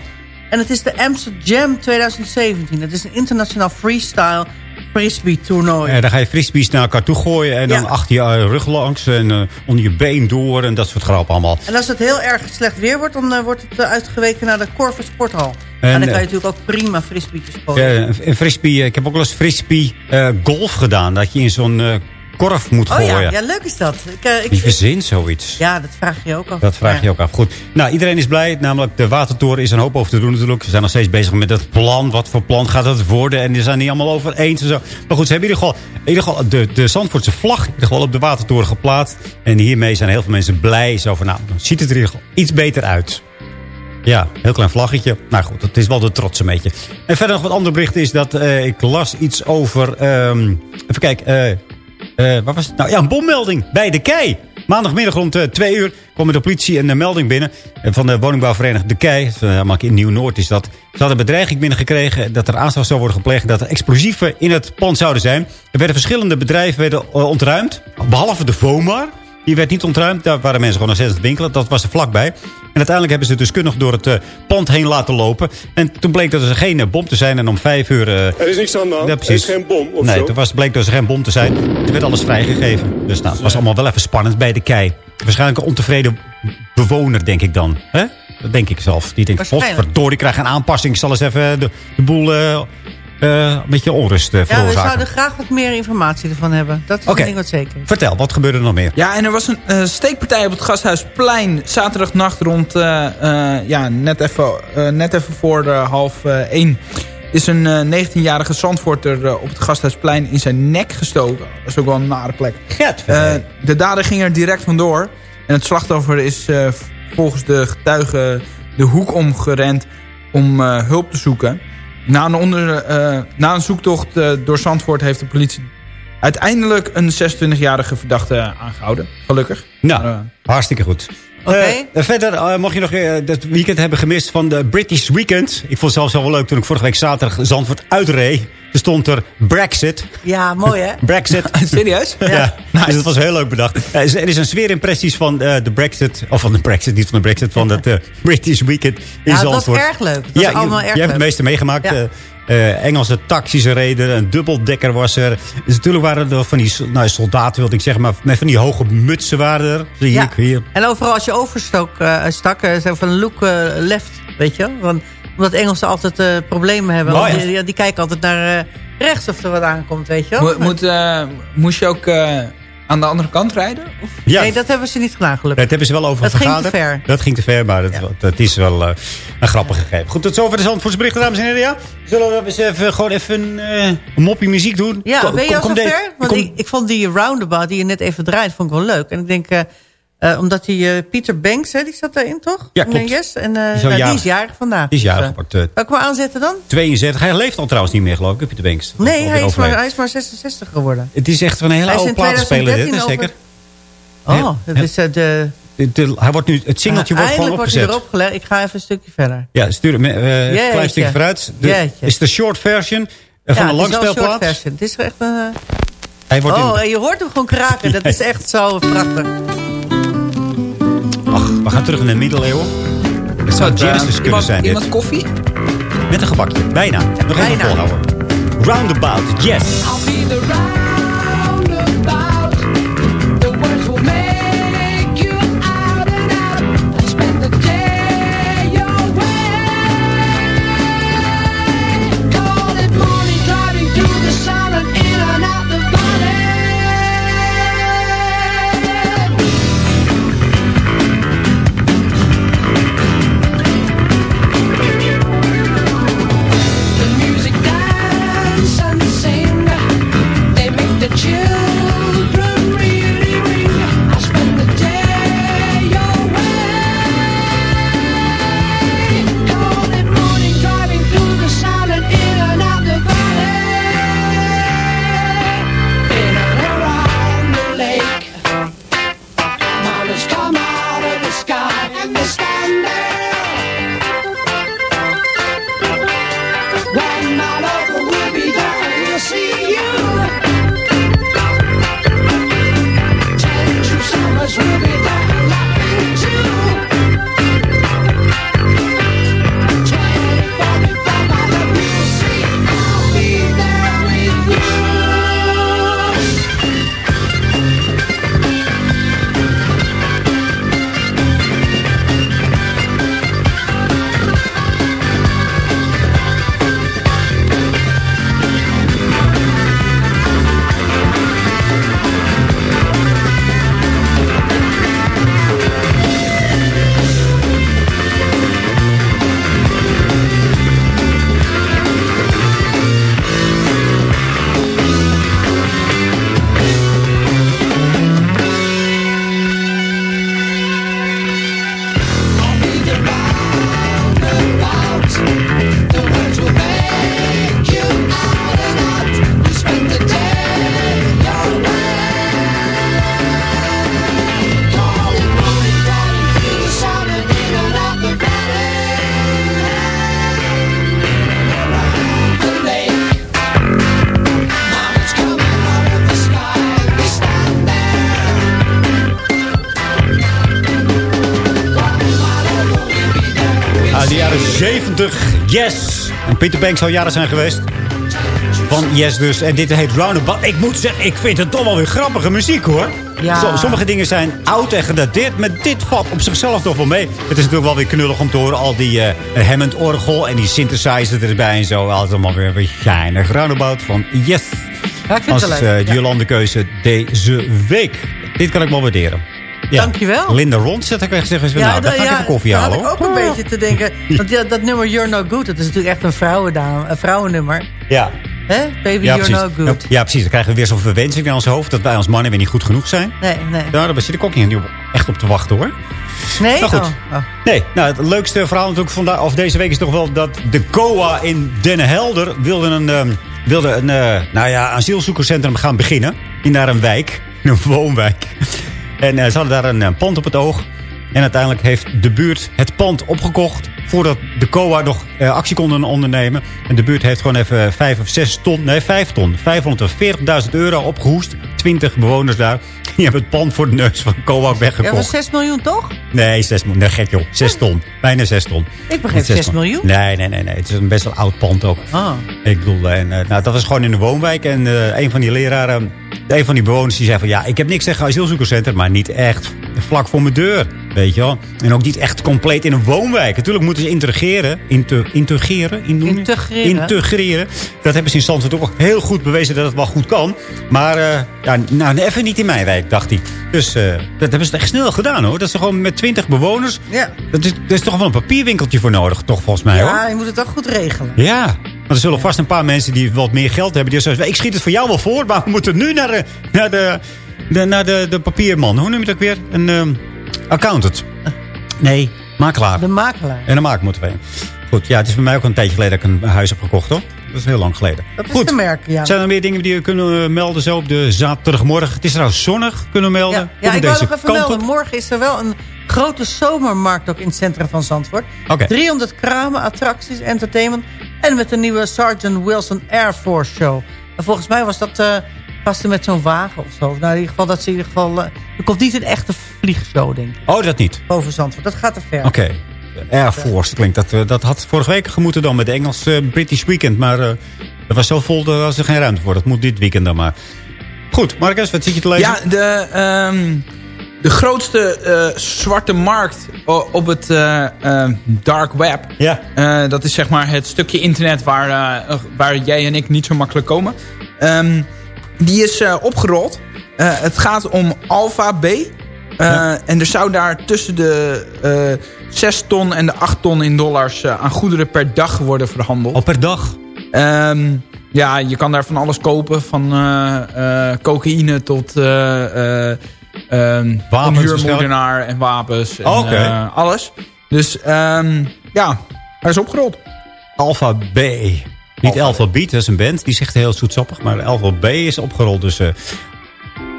En het is de Amsterdam 2017. Het is een internationaal freestyle frisbee toernooi. Eh, dan ga je frisbees naar elkaar toe gooien. En dan Ja. achter je eh, rug langs. En eh, onder je been door. En dat soort grappen allemaal. En als het heel erg slecht weer wordt, dan eh, wordt het uitgeweken naar de Corver Sporthal. En, En, dan kan je natuurlijk ook prima frisbeetjes gooien. Een frisbee, ik heb ook wel eens frisbee golf gedaan. Dat je in zo'n korf moet oh gooien. ja, ja, leuk is dat. Ik, eh, ik, Wie verzint zoiets? ja, dat vraag je ook af. Dat vraag Ja. je ook af. Goed. Nou, iedereen is blij. Namelijk, de Watertoren is een hoop over te doen natuurlijk. Ze zijn nog steeds bezig met het plan. Wat voor plan gaat het worden? En die zijn niet allemaal over eens en zo. Maar goed, ze hebben in ieder geval, in ieder geval de, de Zandvoortse vlag in ieder geval op de Watertoren geplaatst. En hiermee zijn heel veel mensen blij. Zo van, nou, dan ziet het er in ieder geval iets beter uit. Ja, heel klein vlaggetje. Nou goed, dat is wel de trots een beetje. En verder nog wat andere berichten is dat eh, ik las iets over... ehm, even kijken, eh, eh, het? Nou ja, een bommelding bij de Kei. Maandagmiddag rond eh, twee uur kwam de politie een eh, melding binnen... eh, van de woningbouwvereniging De Kei. Eh, in Nieuw-Noord is dat. Ze hadden bedreiging binnengekregen dat er aanslag zou worden gepleegd... dat er explosieven in het pand zouden zijn. Er werden verschillende bedrijven werden, eh, ontruimd. Behalve de VOMAR. Die werd niet ontruimd. Daar waren mensen gewoon nog steeds aan het winkelen. Dat was er vlakbij. En uiteindelijk hebben ze het dus kundig door het eh, pand heen laten lopen. En toen bleek dat er geen eh, bom te zijn. En om vijf uur... eh, Er is niks aan de hand. ja, er is geen bom of nee, zo. toen was, bleek dus er geen bom te zijn. Er werd alles vrijgegeven. Dus nou, het was allemaal wel even spannend bij de kei. Waarschijnlijk een ontevreden bewoner, denk ik dan. hè? Dat denk ik zelf. Die denkt, Waarschijnlijk. verdorie, ik krijg een aanpassing. Ik zal eens even de, de boel eh, een beetje onrust eh, Ja, we zouden graag wat meer informatie ervan hebben. Dat is een ding wat zeker is. Vertel, wat gebeurde er nog meer? Ja, en er was een eh, steekpartij op het Gasthuisplein. Zaterdagnacht rond, eh, eh, ja, net even, eh, net even voor de half eh, één. Is een eh, 19-jarige Zandvoorter op het Gasthuisplein in zijn nek gestoken. Dat is ook wel een nare plek. Eh, de dader ging er direct vandoor. En het slachtoffer is eh, volgens de getuigen de hoek omgerend om eh, hulp te zoeken. Na een, onder, eh, na een zoektocht eh, door Zandvoort heeft de politie uiteindelijk een 26-jarige verdachte aangehouden. Gelukkig. Nou, Maar, eh, hartstikke goed. Eh, verder, eh, mocht je nog eh, dat weekend hebben gemist van de British Weekend. Ik vond het zelfs wel leuk toen ik vorige week zaterdag Zandvoort uitreed. Er stond er Brexit. Ja, mooi hè? Brexit. Serieus? Ja, dus dat was heel leuk bedacht. Eh, Er is een sfeerimpressies van eh, de Brexit. Of van de Brexit, niet van de Brexit. Van het eh, British Weekend in Ja, dat was erg leuk. Dat was ja, allemaal je, erg je hebt het meeste meegemaakt. Ja. Eh. Engelse taxis reden. Een dubbeldekker was er. Dus natuurlijk waren er van die nou, soldaten, wilde ik zeggen. Maar met van die hoge mutsen waren er. Zie Ja. ik hier. En overal als je overstok eh, stak, zo van look eh, left, weet je. Want, omdat Engelsen altijd eh, problemen hebben. Oh, Want ja. die, kijken altijd naar eh, rechts of er wat aankomt, weet je wel. Mo- moet, moest je ook eh, aan de andere kant rijden? Of? Ja. Nee, dat hebben ze niet gedaan, gelukkig. Dat hebben ze wel over Dat ging te vergaderd. ver. Dat ging te ver, maar dat, dat is wel eh, een grappige gegeven. Goed, tot zover de Zandvoortsberichten, dames en heren. Ja? Zullen we eens even, gewoon even een, eh, een moppie muziek doen? Ja, Kom- ben je kom- al kom? Want kom- ik, ik vond die roundabout die je net even draait, vond ik wel leuk. En ik denk, eh, eh, omdat die eh, Pieter Banks, hè, die zat daarin toch? Ja, klopt. yes, en eh, Die is nou, die jarig. is jarig vandaag. Die is jarig, Dus, wordt ik hem aanzetten dan? 72. Hij leeft al trouwens niet meer, geloof ik, Pieter Banks. Nee, hij is, maar, overleden. hij is maar 66 geworden. Het is echt van een hele Hij oude platenspeler, dit, 2013 zeker? Oh, dat is de... De- de- hij wordt nu, het singeltje wordt gewoon Eindelijk wordt hij opgezet. erop gelegd. Ik ga even een stukje verder. Ja, stuur hem een klein stukje vooruit. Jeetje. is de short version van ja, het een short langspeelplaat. version. Het is echt een... Hij wordt Oh, en je hoort hem gewoon kraken. Dat is echt zo prachtig. We gaan terug in de middeleeuwen. Het zou Wat, eh, Genesis kunnen iemand, zijn dit. Iemand koffie? Met een gebakje. Bijna. Nog even Bijna. volhouden. Roundabout, yes. Peter Banks zou jaren zijn geweest. Van Yes dus. En dit heet Roundabout. Ik moet zeggen, ik vind het toch wel weer grappige muziek hoor. Ja. Zo- sommige dingen zijn oud en gedateerd. Maar dit valt op zichzelf toch wel mee. Het is natuurlijk wel weer knullig om te horen. Al die eh Hammond-orgel en die synthesizer erbij en zo. Altijd allemaal weer een beetje geinig. Roundabout van Yes. Ja, ik vind Als het leuk. de Jolande keuze deze week. Dit kan ik wel waarderen. Ja. Dankjewel. Linda Rond zet ik echt zeggen. nou, daar ga ik even koffie halen had ik ook een beetje te denken. Want ja, dat nummer You're No Good, dat is natuurlijk echt een, vrouwendame, een vrouwennummer. Ja. Hè? Baby, Ja, You're. No Good. Ja, precies. Dan krijgen we weer zo'n verwensing in ons hoofd... dat wij als mannen weer niet goed genoeg zijn. Nee, nee. Ja, daar zit ik ook niet echt op te wachten, hoor. Nee? Nou goed. Oh, oh. Nee, nou, het leukste verhaal natuurlijk vandaag, of deze week is toch wel dat de COA in Den Helder wilde een, ehm, wilde een eh, nou ja, asielzoekerscentrum gaan beginnen. In daar een wijk, in een woonwijk. En eh, ze hadden daar een eh, pand op het oog. En uiteindelijk heeft de buurt het pand opgekocht Voordat de COA nog eh, actie konden ondernemen. En de buurt heeft gewoon even 5 of 6 ton, nee 5 ton, 540.000 euro opgehoest. 20 bewoners daar. Die hebben het pand voor de neus van COA Ja, dat weggekocht. was 6 miljoen toch? Nee, 6 miljoen. Nee, gek joh. 6 ton. Bijna 6 ton. Ik begreep Niet 6 miljoen. Nee, nee, nee, nee. Het is een best wel oud pand ook. Ah. Ik bedoel, en, nou, dat was gewoon in de woonwijk. En een van die leraren, een van die bewoners, die zei van... ja, ik heb niks tegen asielzoekerscentrum, maar niet echt vlak voor mijn deur. Weet je wel? En ook niet echt compleet in een woonwijk. Natuurlijk moeten ze integreren. Inte, integreren? In, Integreren. Integreren. Dat hebben ze in Zandvoort ook heel goed bewezen dat het wel goed kan. Maar eh, ja, nou, even niet in mijn wijk, dacht hij. Dus eh, dat hebben ze echt snel gedaan, hoor. Dat ze gewoon met 20 bewoners... Ja. Dat is, daar is toch wel een papierwinkeltje voor nodig, toch volgens mij, hoor. Ja, je moet het toch goed regelen. Ja, er zullen vast een paar mensen die wat meer geld hebben. Die zeggen, ik schiet het voor jou wel voor, maar we moeten nu naar de, naar de, de, naar de, de papierman. Hoe noem je dat ook weer? Een ehm, accountant. Nee, makelaar. De makelaar. En een maak moeten we. Goed, ja, het is bij mij ook een tijdje geleden dat ik een huis heb gekocht, hoor. Dat is heel lang geleden. Dat is te merken, ja. Zijn er meer dingen die we kunnen eh, melden zo op de zaterdagmorgen? Het is trouwens zonnig, kunnen we melden. Ja, ja ik wil nog even melden. Morgen is er wel een grote zomermarkt ook in het centrum van Zandvoort. Oké. 300 kramen, attracties, entertainment. En met de nieuwe Sergeant Wilson Air Force Show. En volgens mij was dat eh paste met zo'n wagen of zo. Nou, in ieder geval, dat ze in ieder geval... eh, er komt niet een echte vliegshow, denk ik. Oh, dat niet. Boven Zandvoort. Dat gaat te ver. Oké. Air Force klinkt. Dat, eh, dat had vorige week gemoeten dan met de Engels British Weekend. Maar eh dat was zo vol, daar was er geen ruimte voor. Dat moet dit weekend dan maar. Goed, Marcus, wat zit je te lezen? Ja, de, ehm, de grootste eh, zwarte markt o- op het eh, eh, dark web. Ja. Eh, dat is zeg maar het stukje internet waar, eh, waar jij en ik niet zo makkelijk komen. Ehm, die is eh, opgerold. Eh, het gaat om Alpha B. Eh, En er zou daar tussen de eh 6 ton en de 8 ton in dollars eh, aan goederen per dag worden verhandeld. Al per dag? Ehm, ja, je kan daar van alles kopen. Van eh, eh, cocaïne tot ehm, Wapens en wapens. En, eh, alles. Dus ehm, ja, hij is opgerold. Alpha B. Niet Alpha Beat, dat is een band. Die zegt heel zoetsappig. Maar Alpha B is opgerold. Dus eh,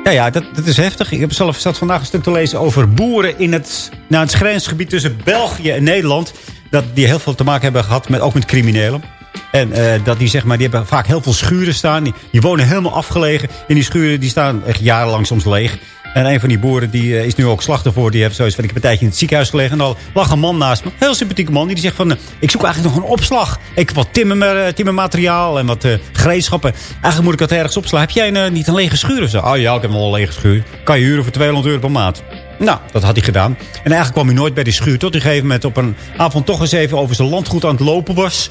ja, ja dat, dat is heftig. Ik heb zelf zat vandaag een stuk te lezen over boeren in het, nou, het grensgebied tussen België en Nederland. Dat die heel veel te maken hebben gehad met, ook met criminelen. En eh, dat die, zeg maar, die hebben vaak heel veel schuren staan. Die, die wonen helemaal afgelegen. En die schuren die staan echt jarenlang soms leeg. En een van die boeren die eh, is nu ook slachtoffer. Die heeft zoiets van, ik heb een tijdje in het ziekenhuis gelegen. En al lag een man naast me. Heel sympathieke man. Die zegt van, eh, ik zoek eigenlijk nog een opslag. Ik heb wat timmer, eh, timmermateriaal en wat gereedschappen. Eigenlijk moet ik dat ergens opslaan. Heb jij een, niet een lege schuur of zo? Oh ja, ik heb wel een lege schuur. Kan je huren voor 200 euro per maand. Nou, dat had hij gedaan. En eigenlijk kwam hij nooit bij die schuur. Tot een gegeven moment op een avond toch eens even over zijn landgoed aan het lopen was.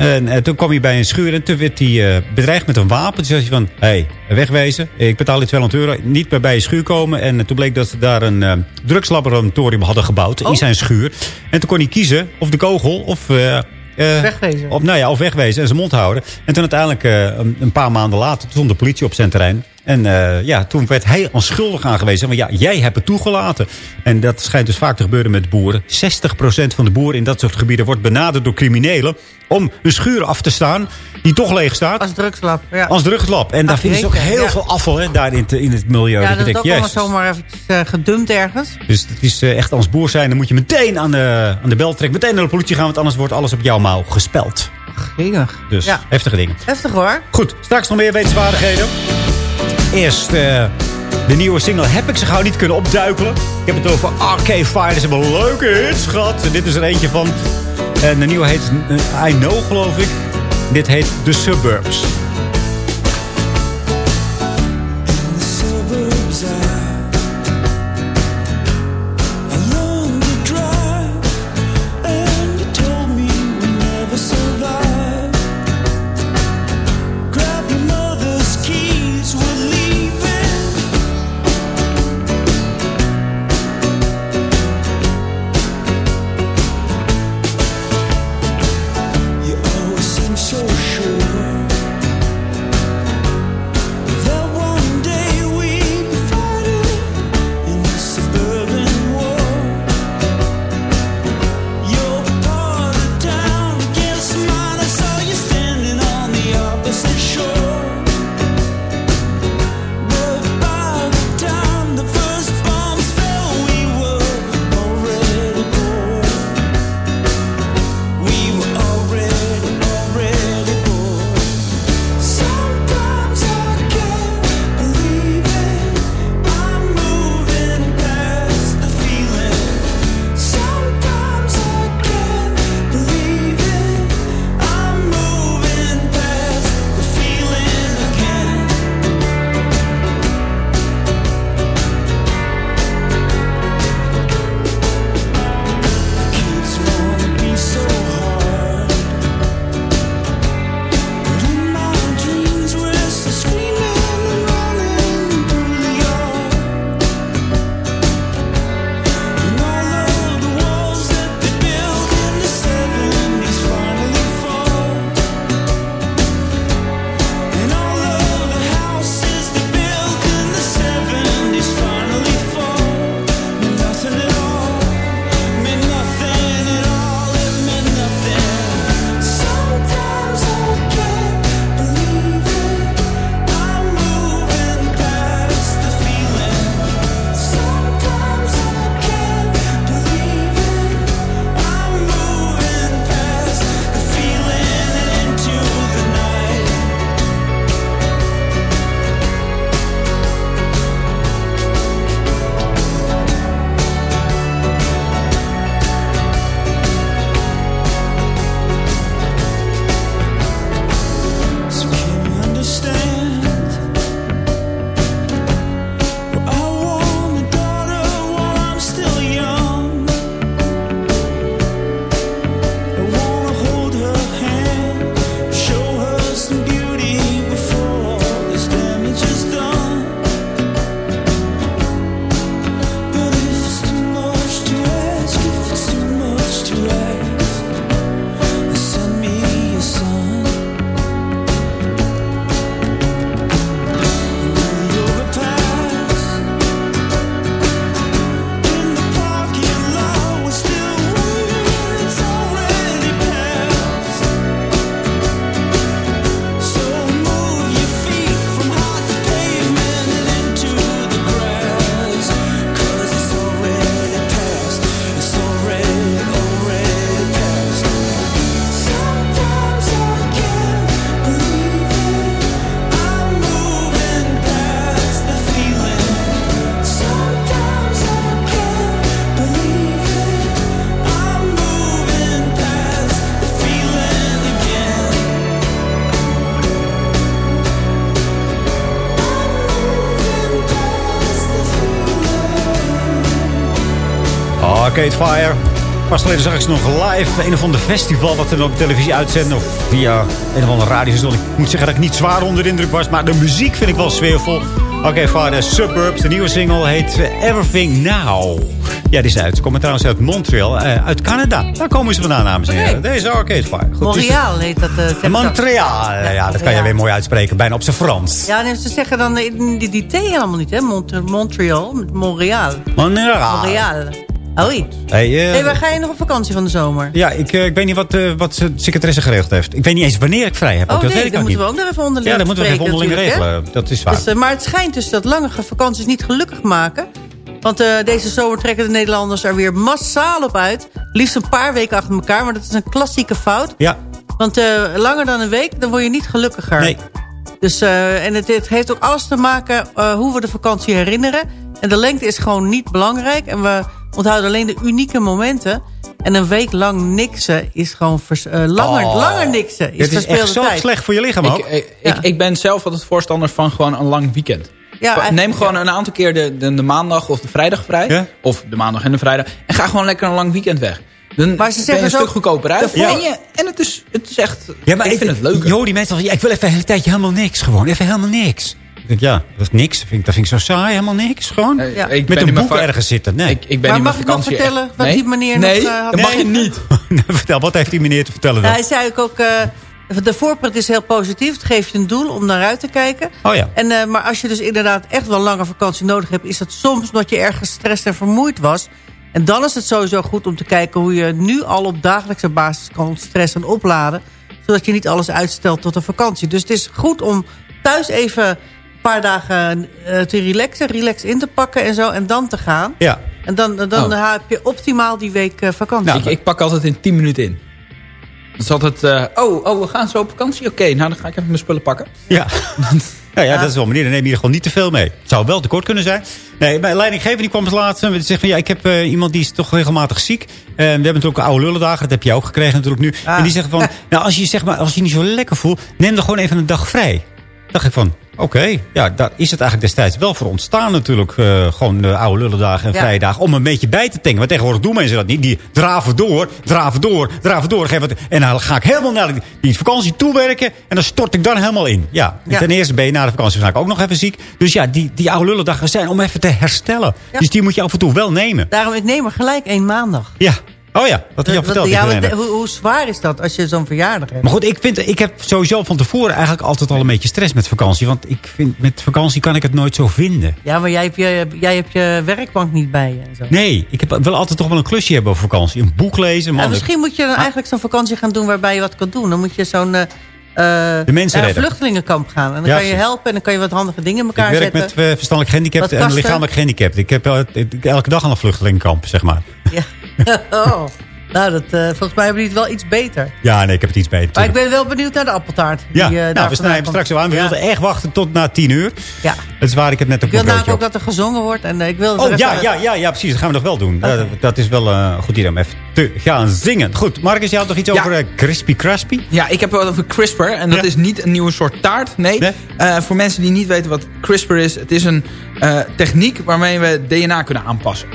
En eh, toen kwam hij bij een schuur en toen werd hij eh, bedreigd met een wapen. Toen zei hij van, hé, hey, wegwezen. Ik betaal je 200 euro. Niet meer bij je schuur komen. En eh, toen bleek dat ze daar een eh, drugslaboratorium hadden gebouwd in zijn schuur. En toen kon hij kiezen of de kogel of... Wegwezen. Of, nou ja, of wegwezen en zijn mond houden. En toen uiteindelijk, een, een paar maanden later, stond de politie op zijn terrein. En eh, ja, toen werd hij onschuldig aangewezen. Want ja, jij hebt het toegelaten. En dat schijnt dus vaak te gebeuren met boeren. 60% van de boeren in dat soort gebieden wordt benaderd door criminelen... om een schuur af te staan die toch leeg staat. Als drugslab. Ja. Als drugslab. En daar Ach, vinden ze ook heel ja. veel afval hè, daar in, het- in het milieu. Ja, Dat je dat is ook allemaal zomaar eventjes eh, gedumpt ergens. Dus het is eh, echt als boer zijn, dan moet je meteen aan de, aan de bel trekken. Meteen naar de politie gaan, want anders wordt alles op jouw mouw gespeld. Geinig. Dus Ja. heftige dingen. Heftig hoor. Goed, straks nog meer wetenswaardigheden. Eerst eh, de nieuwe single heb ik ze gauw niet kunnen opduikelen. Ik heb het over Arcade Fire. Ze hebben leuke hits gehad. Dit is er eentje van. En de nieuwe heet eh, I Know, geloof ik. Dit heet The Suburbs. Arcade Fire. Pas geleden zag ik ze nog live. Een of ander festival wat er op televisie uitzenden. Of via een of andere radiostation. Ik moet zeggen dat ik niet zwaar onder de indruk was. Maar de muziek vind ik wel sfeervol. Fire, Suburbs. De nieuwe single heet eh, Everything Now. Ja, die is uit. Ze komen trouwens uit Montreal. eh, uit Canada. Daar komen ze vandaan, dames en heren. Deze Arcade Fire. Goed, dus- Montreal heet dat. eh, ik Montreal. Ja, dat kan je weer mooi uitspreken. Bijna op zijn Frans. Ja, nee, ze zeggen dan eh, die, die T helemaal niet, hè? Mont Montreal, Montreal. Montreal. Montreal. Hoi. Hey, eh, Hey, waar ga je nog op vakantie van de zomer? Ja, ik, eh, ik weet niet wat, eh, wat de secretaresse geregeld heeft. Ik weet niet eens wanneer ik vrij heb. Oh dat nee, dat moeten niet. we ook nog even onderling Ja, dat moeten we even onderling regelen. Dat is waar. Dus, maar het schijnt dus dat lange vakanties niet gelukkig maken. Want deze zomer trekken de Nederlanders er weer massaal op uit. Liefst een paar weken achter elkaar, maar dat is een klassieke fout. Ja. Want langer dan een week, dan word je niet gelukkiger. Nee. Dus, en het, het heeft ook alles te maken hoe we de vakantie herinneren. En de lengte is gewoon niet belangrijk. En we onthouden alleen de unieke momenten. En een week lang niksen is gewoon vers, uh, langer, Oh. langer niksen. Is Het is echt zo tijd. slecht voor je lichaam ook. Ik, ik, ik, ik ben zelf altijd voorstander van gewoon een lang weekend. Ja, Neem gewoon een aantal keer de, de, de maandag of de vrijdag vrij. Ja? Of de maandag en de vrijdag. En ga gewoon lekker een lang weekend weg. Dan Maar ze ben je zeggen een stuk goedkoper uit. Ja. En, je, en het, is, het is echt... Ja, maar ik vind het leuker. Joh, die mensen zeggen, ja, ik wil even een hele tijdje helemaal niks. Gewoon, even helemaal niks. Denk, ja, dat is niks. Dat vind ik, dat vind ik zo saai, helemaal niks. Gewoon Ja. ik met ben een boek ergens zitten. Nee. Ik, ik ben Maar mag ik nog vertellen echt- wat nee? die meneer nee, nog, eh, had dat mag je niet. Vertel, wat heeft die meneer te vertellen dan? Ja, hij zei ook, eh, de voorpret is heel positief. Het geeft je een doel om naar uit te kijken. Oh ja. En, eh, maar als je dus inderdaad echt wel lange vakantie nodig hebt... is het soms omdat je erg gestrest en vermoeid was. En dan is het sowieso goed om te kijken... hoe je nu al op dagelijkse basis kan stressen en opladen. Zodat je niet alles uitstelt tot een vakantie. Dus het is goed om thuis even paar dagen eh, te relaxen. Relax in te pakken en zo. En dan te gaan. Ja. En dan, dan Oh. heb je optimaal die week eh, vakantie. Nou, ik, ik pak altijd in 10 minuten in. Het is altijd... eh, oh, oh, we gaan zo op vakantie? Oké, nou dan ga ik even mijn spullen pakken. Ja. ja, ja, dat is wel meneer. Dan neem je er gewoon niet te veel mee. Het zou wel tekort kunnen zijn. Nee, mijn leidinggever die kwam als laatste. En zegt van ja, ik heb eh, iemand die is toch regelmatig ziek. En we hebben natuurlijk ook oude lullendagen. Dat heb je ook gekregen natuurlijk nu. Ah. En die zegt van, nou als je zeg maar, als je niet zo lekker voelt, neem dan gewoon even een dag vrij. dacht ik van, oké, ja, daar is het eigenlijk destijds wel voor ontstaan natuurlijk. eh, gewoon de oude lullendagen en Ja. dagen. Om een beetje bij te tanken. Maar tegenwoordig doen mensen dat niet. Die draven door, draven door, draven door. Geef En dan ga ik helemaal naar die- die vakantie toewerken. En dan stort ik dan helemaal in. Ja, en Ja. ten eerste ben je na de vakantie vaak ook nog even ziek. Dus ja, die, die oude lullendagen zijn om even te herstellen. Ja. Dus die moet je af en toe wel nemen. Daarom, ik neem er gelijk één maandag. Ja. Oh ja, dat had je al verteld. ja, want, Helene. hoe, hoe zwaar is dat als je zo'n verjaardag hebt? Maar goed, ik, vind, ik heb sowieso van tevoren eigenlijk altijd al een beetje stress met vakantie. Want ik vind, met vakantie kan ik het nooit zo vinden. Ja, maar jij hebt je, jij hebt je werkbank niet bij je. En zo. Nee, ik heb, wil altijd toch wel een klusje hebben over vakantie. Een boek lezen. Ja, Man, misschien moet je dan eigenlijk zo'n vakantie gaan doen waarbij je wat kan doen. Dan moet je zo'n eh, eh, naar een vluchtelingenkamp gaan. En dan Ja, kan je helpen en dan kan je wat handige dingen in ik elkaar werk zetten. met eh, verstandelijk gehandicapten en lichamelijk gehandicapten. Ik heb eh, elke dag aan een vluchtelingenkamp, zeg maar. Ja. oh. Nou, dat, eh, volgens mij hebben die het wel iets beter. Ja, nee, ik heb het iets beter. Maar ik ben wel benieuwd naar de appeltaart. Ja, die, eh, daar nou, we snijden hem straks zo aan. We Ja. wilden echt wachten tot na tien uur. Ja. Dat is waar ik het net ook Ik wil namelijk ook dat er gezongen wordt. En eh, ik wil Oh ja, ja, ja, ja, precies. Dat gaan we nog wel doen. Dat, dat is wel eh, een goed idee om even te gaan zingen. Goed, Marcus, je had nog iets Ja. over eh, Crispy Crispy? Ja, ik heb het over CRISPR. En dat Ja. is niet een nieuwe soort taart. Nee. Nee? Eh, voor mensen die niet weten wat CRISPR is. Het is een eh, techniek waarmee we DNA kunnen aanpassen.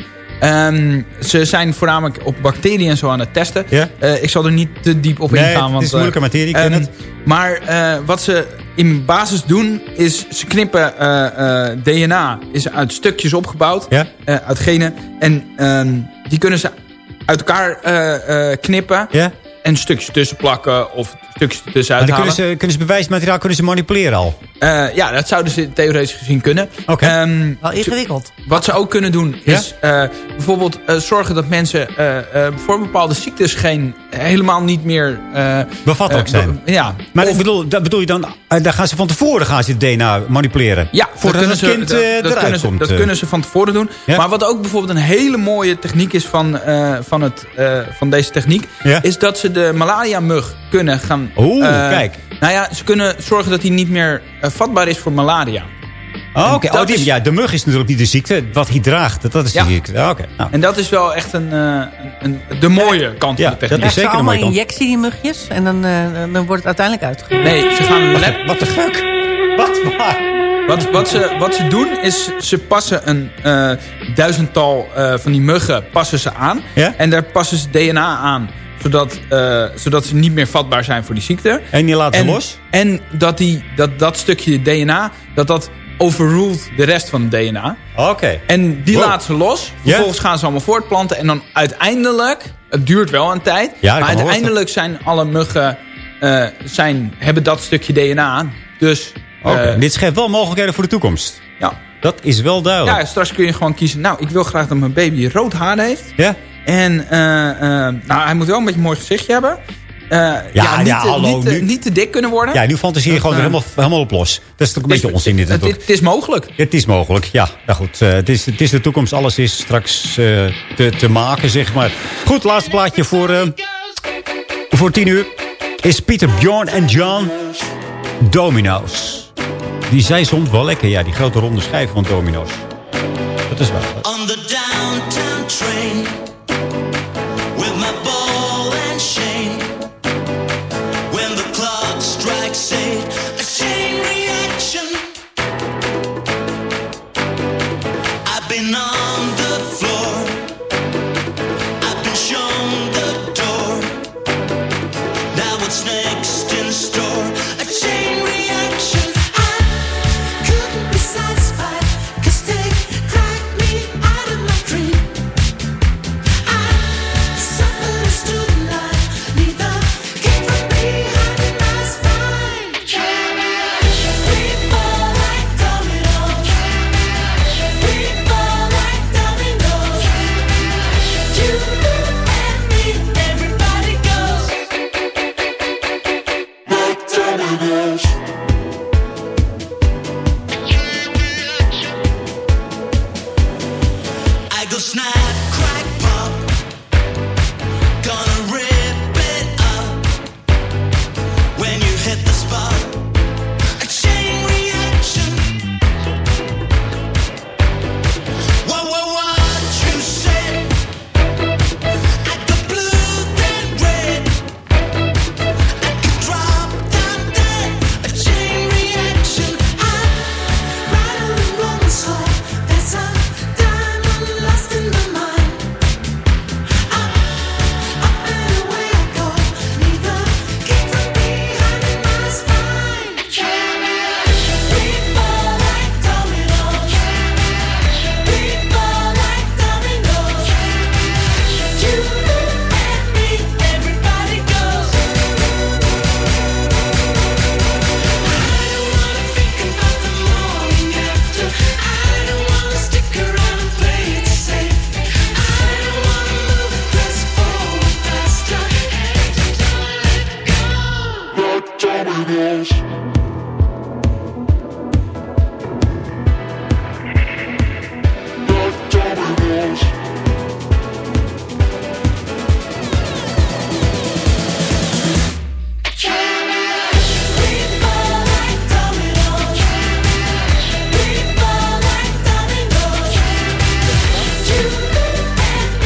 Ehm, ze zijn voornamelijk op bacteriën en zo aan het testen. Eh, ik zal er niet te diep op Nee, ingaan. het want, is moeilijke eh, materie, ik ken ehm, het. Maar eh, wat ze in basis doen, is ze knippen DNA is uit stukjes opgebouwd. Uit genen. En ehm, die kunnen ze uit elkaar knippen. En stukjes tussen plakken of stukjes tussen Maar dan uithalen. kunnen ze, kunnen ze bewijsmateriaal kunnen ze manipuleren al. Eh, ja, dat zouden ze theoretisch gezien kunnen. Oké. Ehm, Wel ingewikkeld. wat ze ook kunnen doen Ja? is eh, bijvoorbeeld eh, zorgen dat mensen eh, eh, voor bepaalde ziektes geen helemaal niet meer eh, Bevattelijk eh, zijn. ja. Maar Of- ik bedoel, dat bedoel je dan, daar gaan ze van tevoren gaan ze het DNA manipuleren. Ja, voordat dat kunnen kind ze, eh, dat, dat eruit kunnen ze, komt. dat eh. kunnen ze van tevoren doen. Ja. Maar wat ook bijvoorbeeld een hele mooie techniek is van, eh, van, het, eh, van deze techniek... Ja. is dat ze de malaria-mug kunnen gaan... Oeh, eh, kijk. Nou ja, ze kunnen zorgen dat hij niet meer eh, vatbaar is voor malaria. Oh, Oké, oh, is- ja, de mug is natuurlijk niet de ziekte. Wat hij draagt, dat- dat is Ja. de ziekte. Oké, nou. En dat is wel echt een, eh, een, een- de mooie kant Ja, van de techniek. dat is ze zeker een allemaal mooie kant. injectie, die mugjes. En dan, eh, dan wordt het uiteindelijk uitgegeven. Nee, ze gaan lab, Wat de fuck? Wat? Waar? Wat, wat, ze, wat ze doen is, ze passen een eh, duizendtal eh, van die muggen passen ze aan. En daar passen ze DNA aan. Zodat, eh, zodat ze niet meer vatbaar zijn voor die ziekte. En die laten ze los? En dat, die, dat dat stukje DNA, dat dat overruled de rest van het DNA. Oké. En die Wow. laten ze los. Vervolgens gaan ze allemaal voortplanten. En dan uiteindelijk, het duurt wel een tijd. Ja, maar uiteindelijk zijn alle muggen, eh, zijn, hebben dat stukje DNA. Dus eh, Dit schept wel mogelijkheden voor de toekomst. Ja. Dat is wel duidelijk. ja, straks kun je gewoon kiezen. Nou, ik wil graag dat mijn baby rood haar heeft. Ja? En eh, eh, nou, hij moet wel een beetje een mooi gezichtje hebben. Eh, ja, niet, ja, te, hallo, niet, te, nu- niet te dik kunnen worden. Ja, nu fantaseer je gewoon helemaal, helemaal op los. Dat is toch een beetje onzin dit het, natuurlijk. het is mogelijk. Het is mogelijk, ja. Nou goed, eh, het, is, het is de toekomst. Alles is straks eh, te, te maken, zeg maar. Goed, laatste plaatje voor, voor tien uur. Is Pieter, Bjorn en John Domino's. Die zij soms wel lekker, ja. Die grote ronde schijven van Domino's. Dat is wel. On the downtown train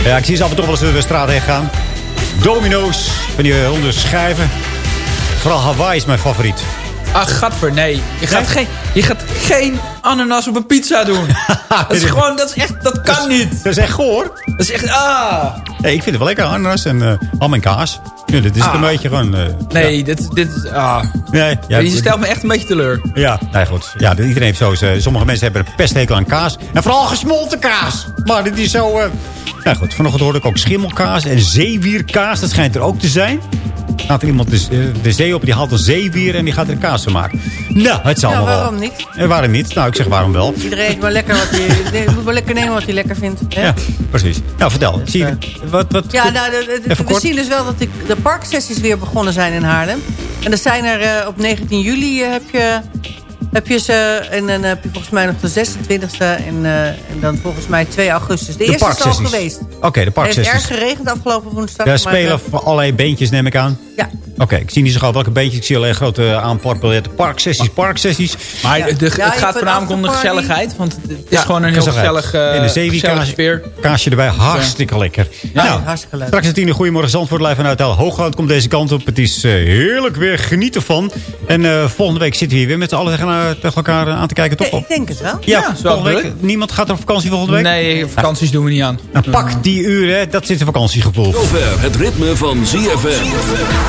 Ja, ik zie ze af en toe wel eens door de straat heen gaan. Domino's, van die ronde schijven. Vooral Hawaii is mijn favoriet. Ach, gadver, nee. Je gaat, Geen, je gaat geen ananas op een pizza doen. dat is gewoon, dat is echt, dat kan niet. Dat is echt goor. Dat is echt, ah. Ik vind het wel lekker, ananas en eh ham en kaas. Ja, dit is Ah. een beetje gewoon... eh, Nee, dit, dit is, ah. nee, ja, je stelt me echt een beetje teleur. Ja, nee, goed. Ja, iedereen heeft zo... Sommige mensen hebben een pesthekel aan kaas. En vooral gesmolten kaas. Maar dit is zo... eh Nou goed, vanochtend hoorde ik ook schimmelkaas en zeewierkaas. Dat schijnt er ook te zijn. Gaat er iemand de, eh, de zee op, die haalt een zeewier en die gaat er kaas van maken. Nou, het zal Ja, wel. waarom niet? En waarom niet? Nou, ik zeg waarom wel. Iedereen eet maar lekker wat hij, moet maar lekker nemen wat hij lekker vindt. Hè? Ja, precies. Nou, vertel. Zie je, wat, wat, Ja, nou, de- de- we zien dus wel dat de, de parksessies weer begonnen zijn in Haarlem. En er zijn er eh, op 19 juli eh, heb je, heb je ze. En dan heb je volgens mij nog de 26e. En, en dan volgens mij 2 augustus. De, De eerste is al parksessies. geweest. Oké, de Het heeft parksessies. erg geregend afgelopen woensdag. Daar maar, spelen voor allerlei beentjes, neem ik aan. Ja, Oké, ik zie niet zo gauw welke beentjes. Ik zie alleen grote aanplakbiljetten. Parksessies, parksessies. Maar de, het Ja, je gaat voornamelijk om de gezelligheid. Want het is gewoon een heel gezellig, eh En de zeewier gezellige kaasje, erbij. Hartstikke lekker. Ja, nou, hartstikke leuk. straks het tien. Goedemorgen Zandvoort. Live vanuit El Hoogland komt deze kant op. Het is eh, heerlijk weer. Geniet ervan. En eh, volgende week zitten we hier weer met z'n allen tegen, tegen elkaar aan te kijken. Toch? Nee, ik denk het wel. ja, volgende week. druk. Niemand gaat er op vakantie volgende week? Nee, vakanties doen we niet aan. Nou, pak die uren. hè. Dat zit in vakantiegevoel. Zover het ritme van ZFM.